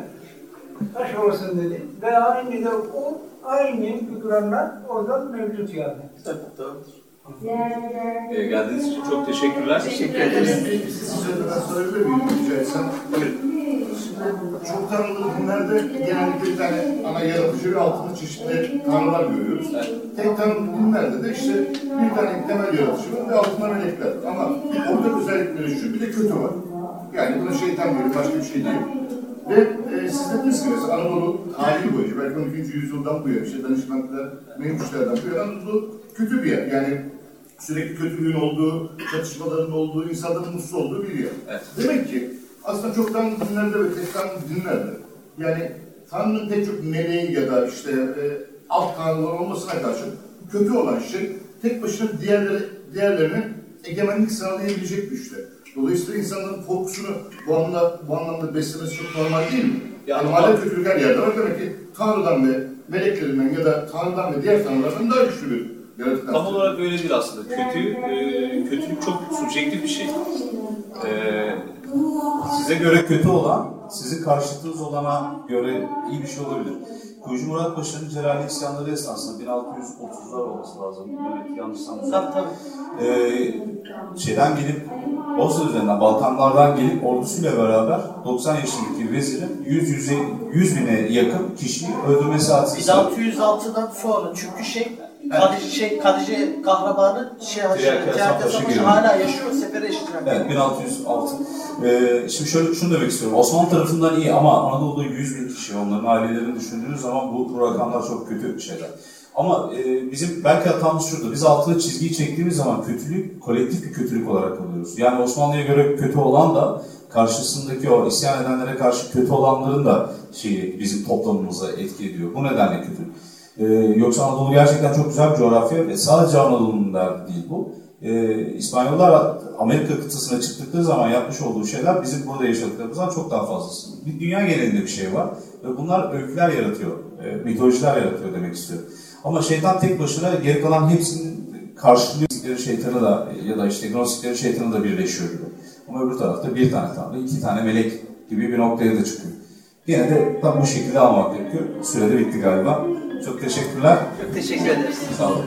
Taş olsun dedi. Ve aynı da o aynı figüranlar oradan mevcut yani. Tabii, doğrudur. Ee, geldiğiniz için çok teşekkürler. Teşekkür ederiz. Size de ben sorabilir miyim rica etsem? Şimdi çok tanrılı dinlerde genellikle bir tane ana yaratıcı ve altında çeşitli tanrılar görüyoruz. Tek tanrılı dinlerde de işte bir tane temel yaratıcı var ve altında melekler. Ama orada özellikleri şu, bir de kötü var. Yani buna şeytan diyor, başka bir şey değil. Ve e, siz de mesela Anadolu tarihi boyunca, belki 12. yüzyıldan bu yana, işte danışmanlıklar, meymuşlardan bu yana Anadolu kötü bir yer. Yani sürekli kötülüğün olduğu, çatışmaların olduğu, insanların mutsuz olduğu bir yer. Evet. Demek ki aslında çoktan dinlerde ve tek tanrı dinlerde yani Tanrı'nın pek çok meleği ya da işte e, alt tanrılar olmasına karşı kötü olan şey tek başına diğerleri, diğerlerine egemenlik sağlayabilecek güçte. Dolayısıyla insanların korkusunu bu anlamda, bu anlamda beslemesi çok normal değil mi? Ya Yani madem kötülük her yerde var demek ki Tanrı'dan ve meleklerinden ya da Tanrı'dan ve diğer tanrılardan daha güçlü bir yaratık. Tam olarak öyle değil aslında. Kötü, e, kötülük çok subjektif bir şey. E, Size göre kötü olan, sizin karşıtınız olana göre iyi bir şey olabilir. Kuyucu Murat Paşa'nın Celali isyanları esnasında 1630'lar olması lazım. Evet, yanlış sanmıyorsam. Tabii tabii. Ee, şeyden gelip Bosna üzerinden, Balkanlardan gelip ordusuyla beraber 90 yaşındaki vezirin 100, 100, 100 bine yakın kişiyi öldürmesi hadisesi. 1606'dan sonra çünkü şey Kadice, şey, Kadice kahramanı şey Tiyakya Savaşı hala yaşıyor, sefere eşitler. Evet 1606. Ee, şimdi şöyle şunu demek istiyorum. Osmanlı tarafından iyi ama Anadolu'da 100 bin kişi onların ailelerini düşündüğünüz zaman bu, bu rakamlar çok kötü şeyler. Ama e, bizim belki hatamız şurada. Biz altına çizgiyi çektiğimiz zaman kötülük kolektif bir kötülük olarak alıyoruz. Yani Osmanlı'ya göre kötü olan da karşısındaki o isyan edenlere karşı kötü olanların da şeyi bizim toplumumuza etki ediyor. Bu nedenle kötü. Ee, yoksa Anadolu gerçekten çok güzel bir coğrafya ve sadece Anadolu'nun derdi değil bu. Ee, İspanyollar Amerika kıtasına çıktıkları zaman yapmış olduğu şeyler bizim burada yaşadıklarımızdan çok daha fazlası. Bir dünya genelinde bir şey var ve bunlar öyküler yaratıyor, e, mitolojiler yaratıyor demek istiyorum. Ama şeytan tek başına geri kalan hepsinin karşılıyor. Şeytanı da ya da işte Gnostiklerin şeytanı da birleşiyor gibi. Ama öbür tarafta bir tane tanrı, iki tane melek gibi bir noktaya da çıkıyor. Yine de tam bu şekilde almak gerekiyor. Sürede bitti galiba. Çok teşekkürler. Çok teşekkür ederiz. Sağ olun.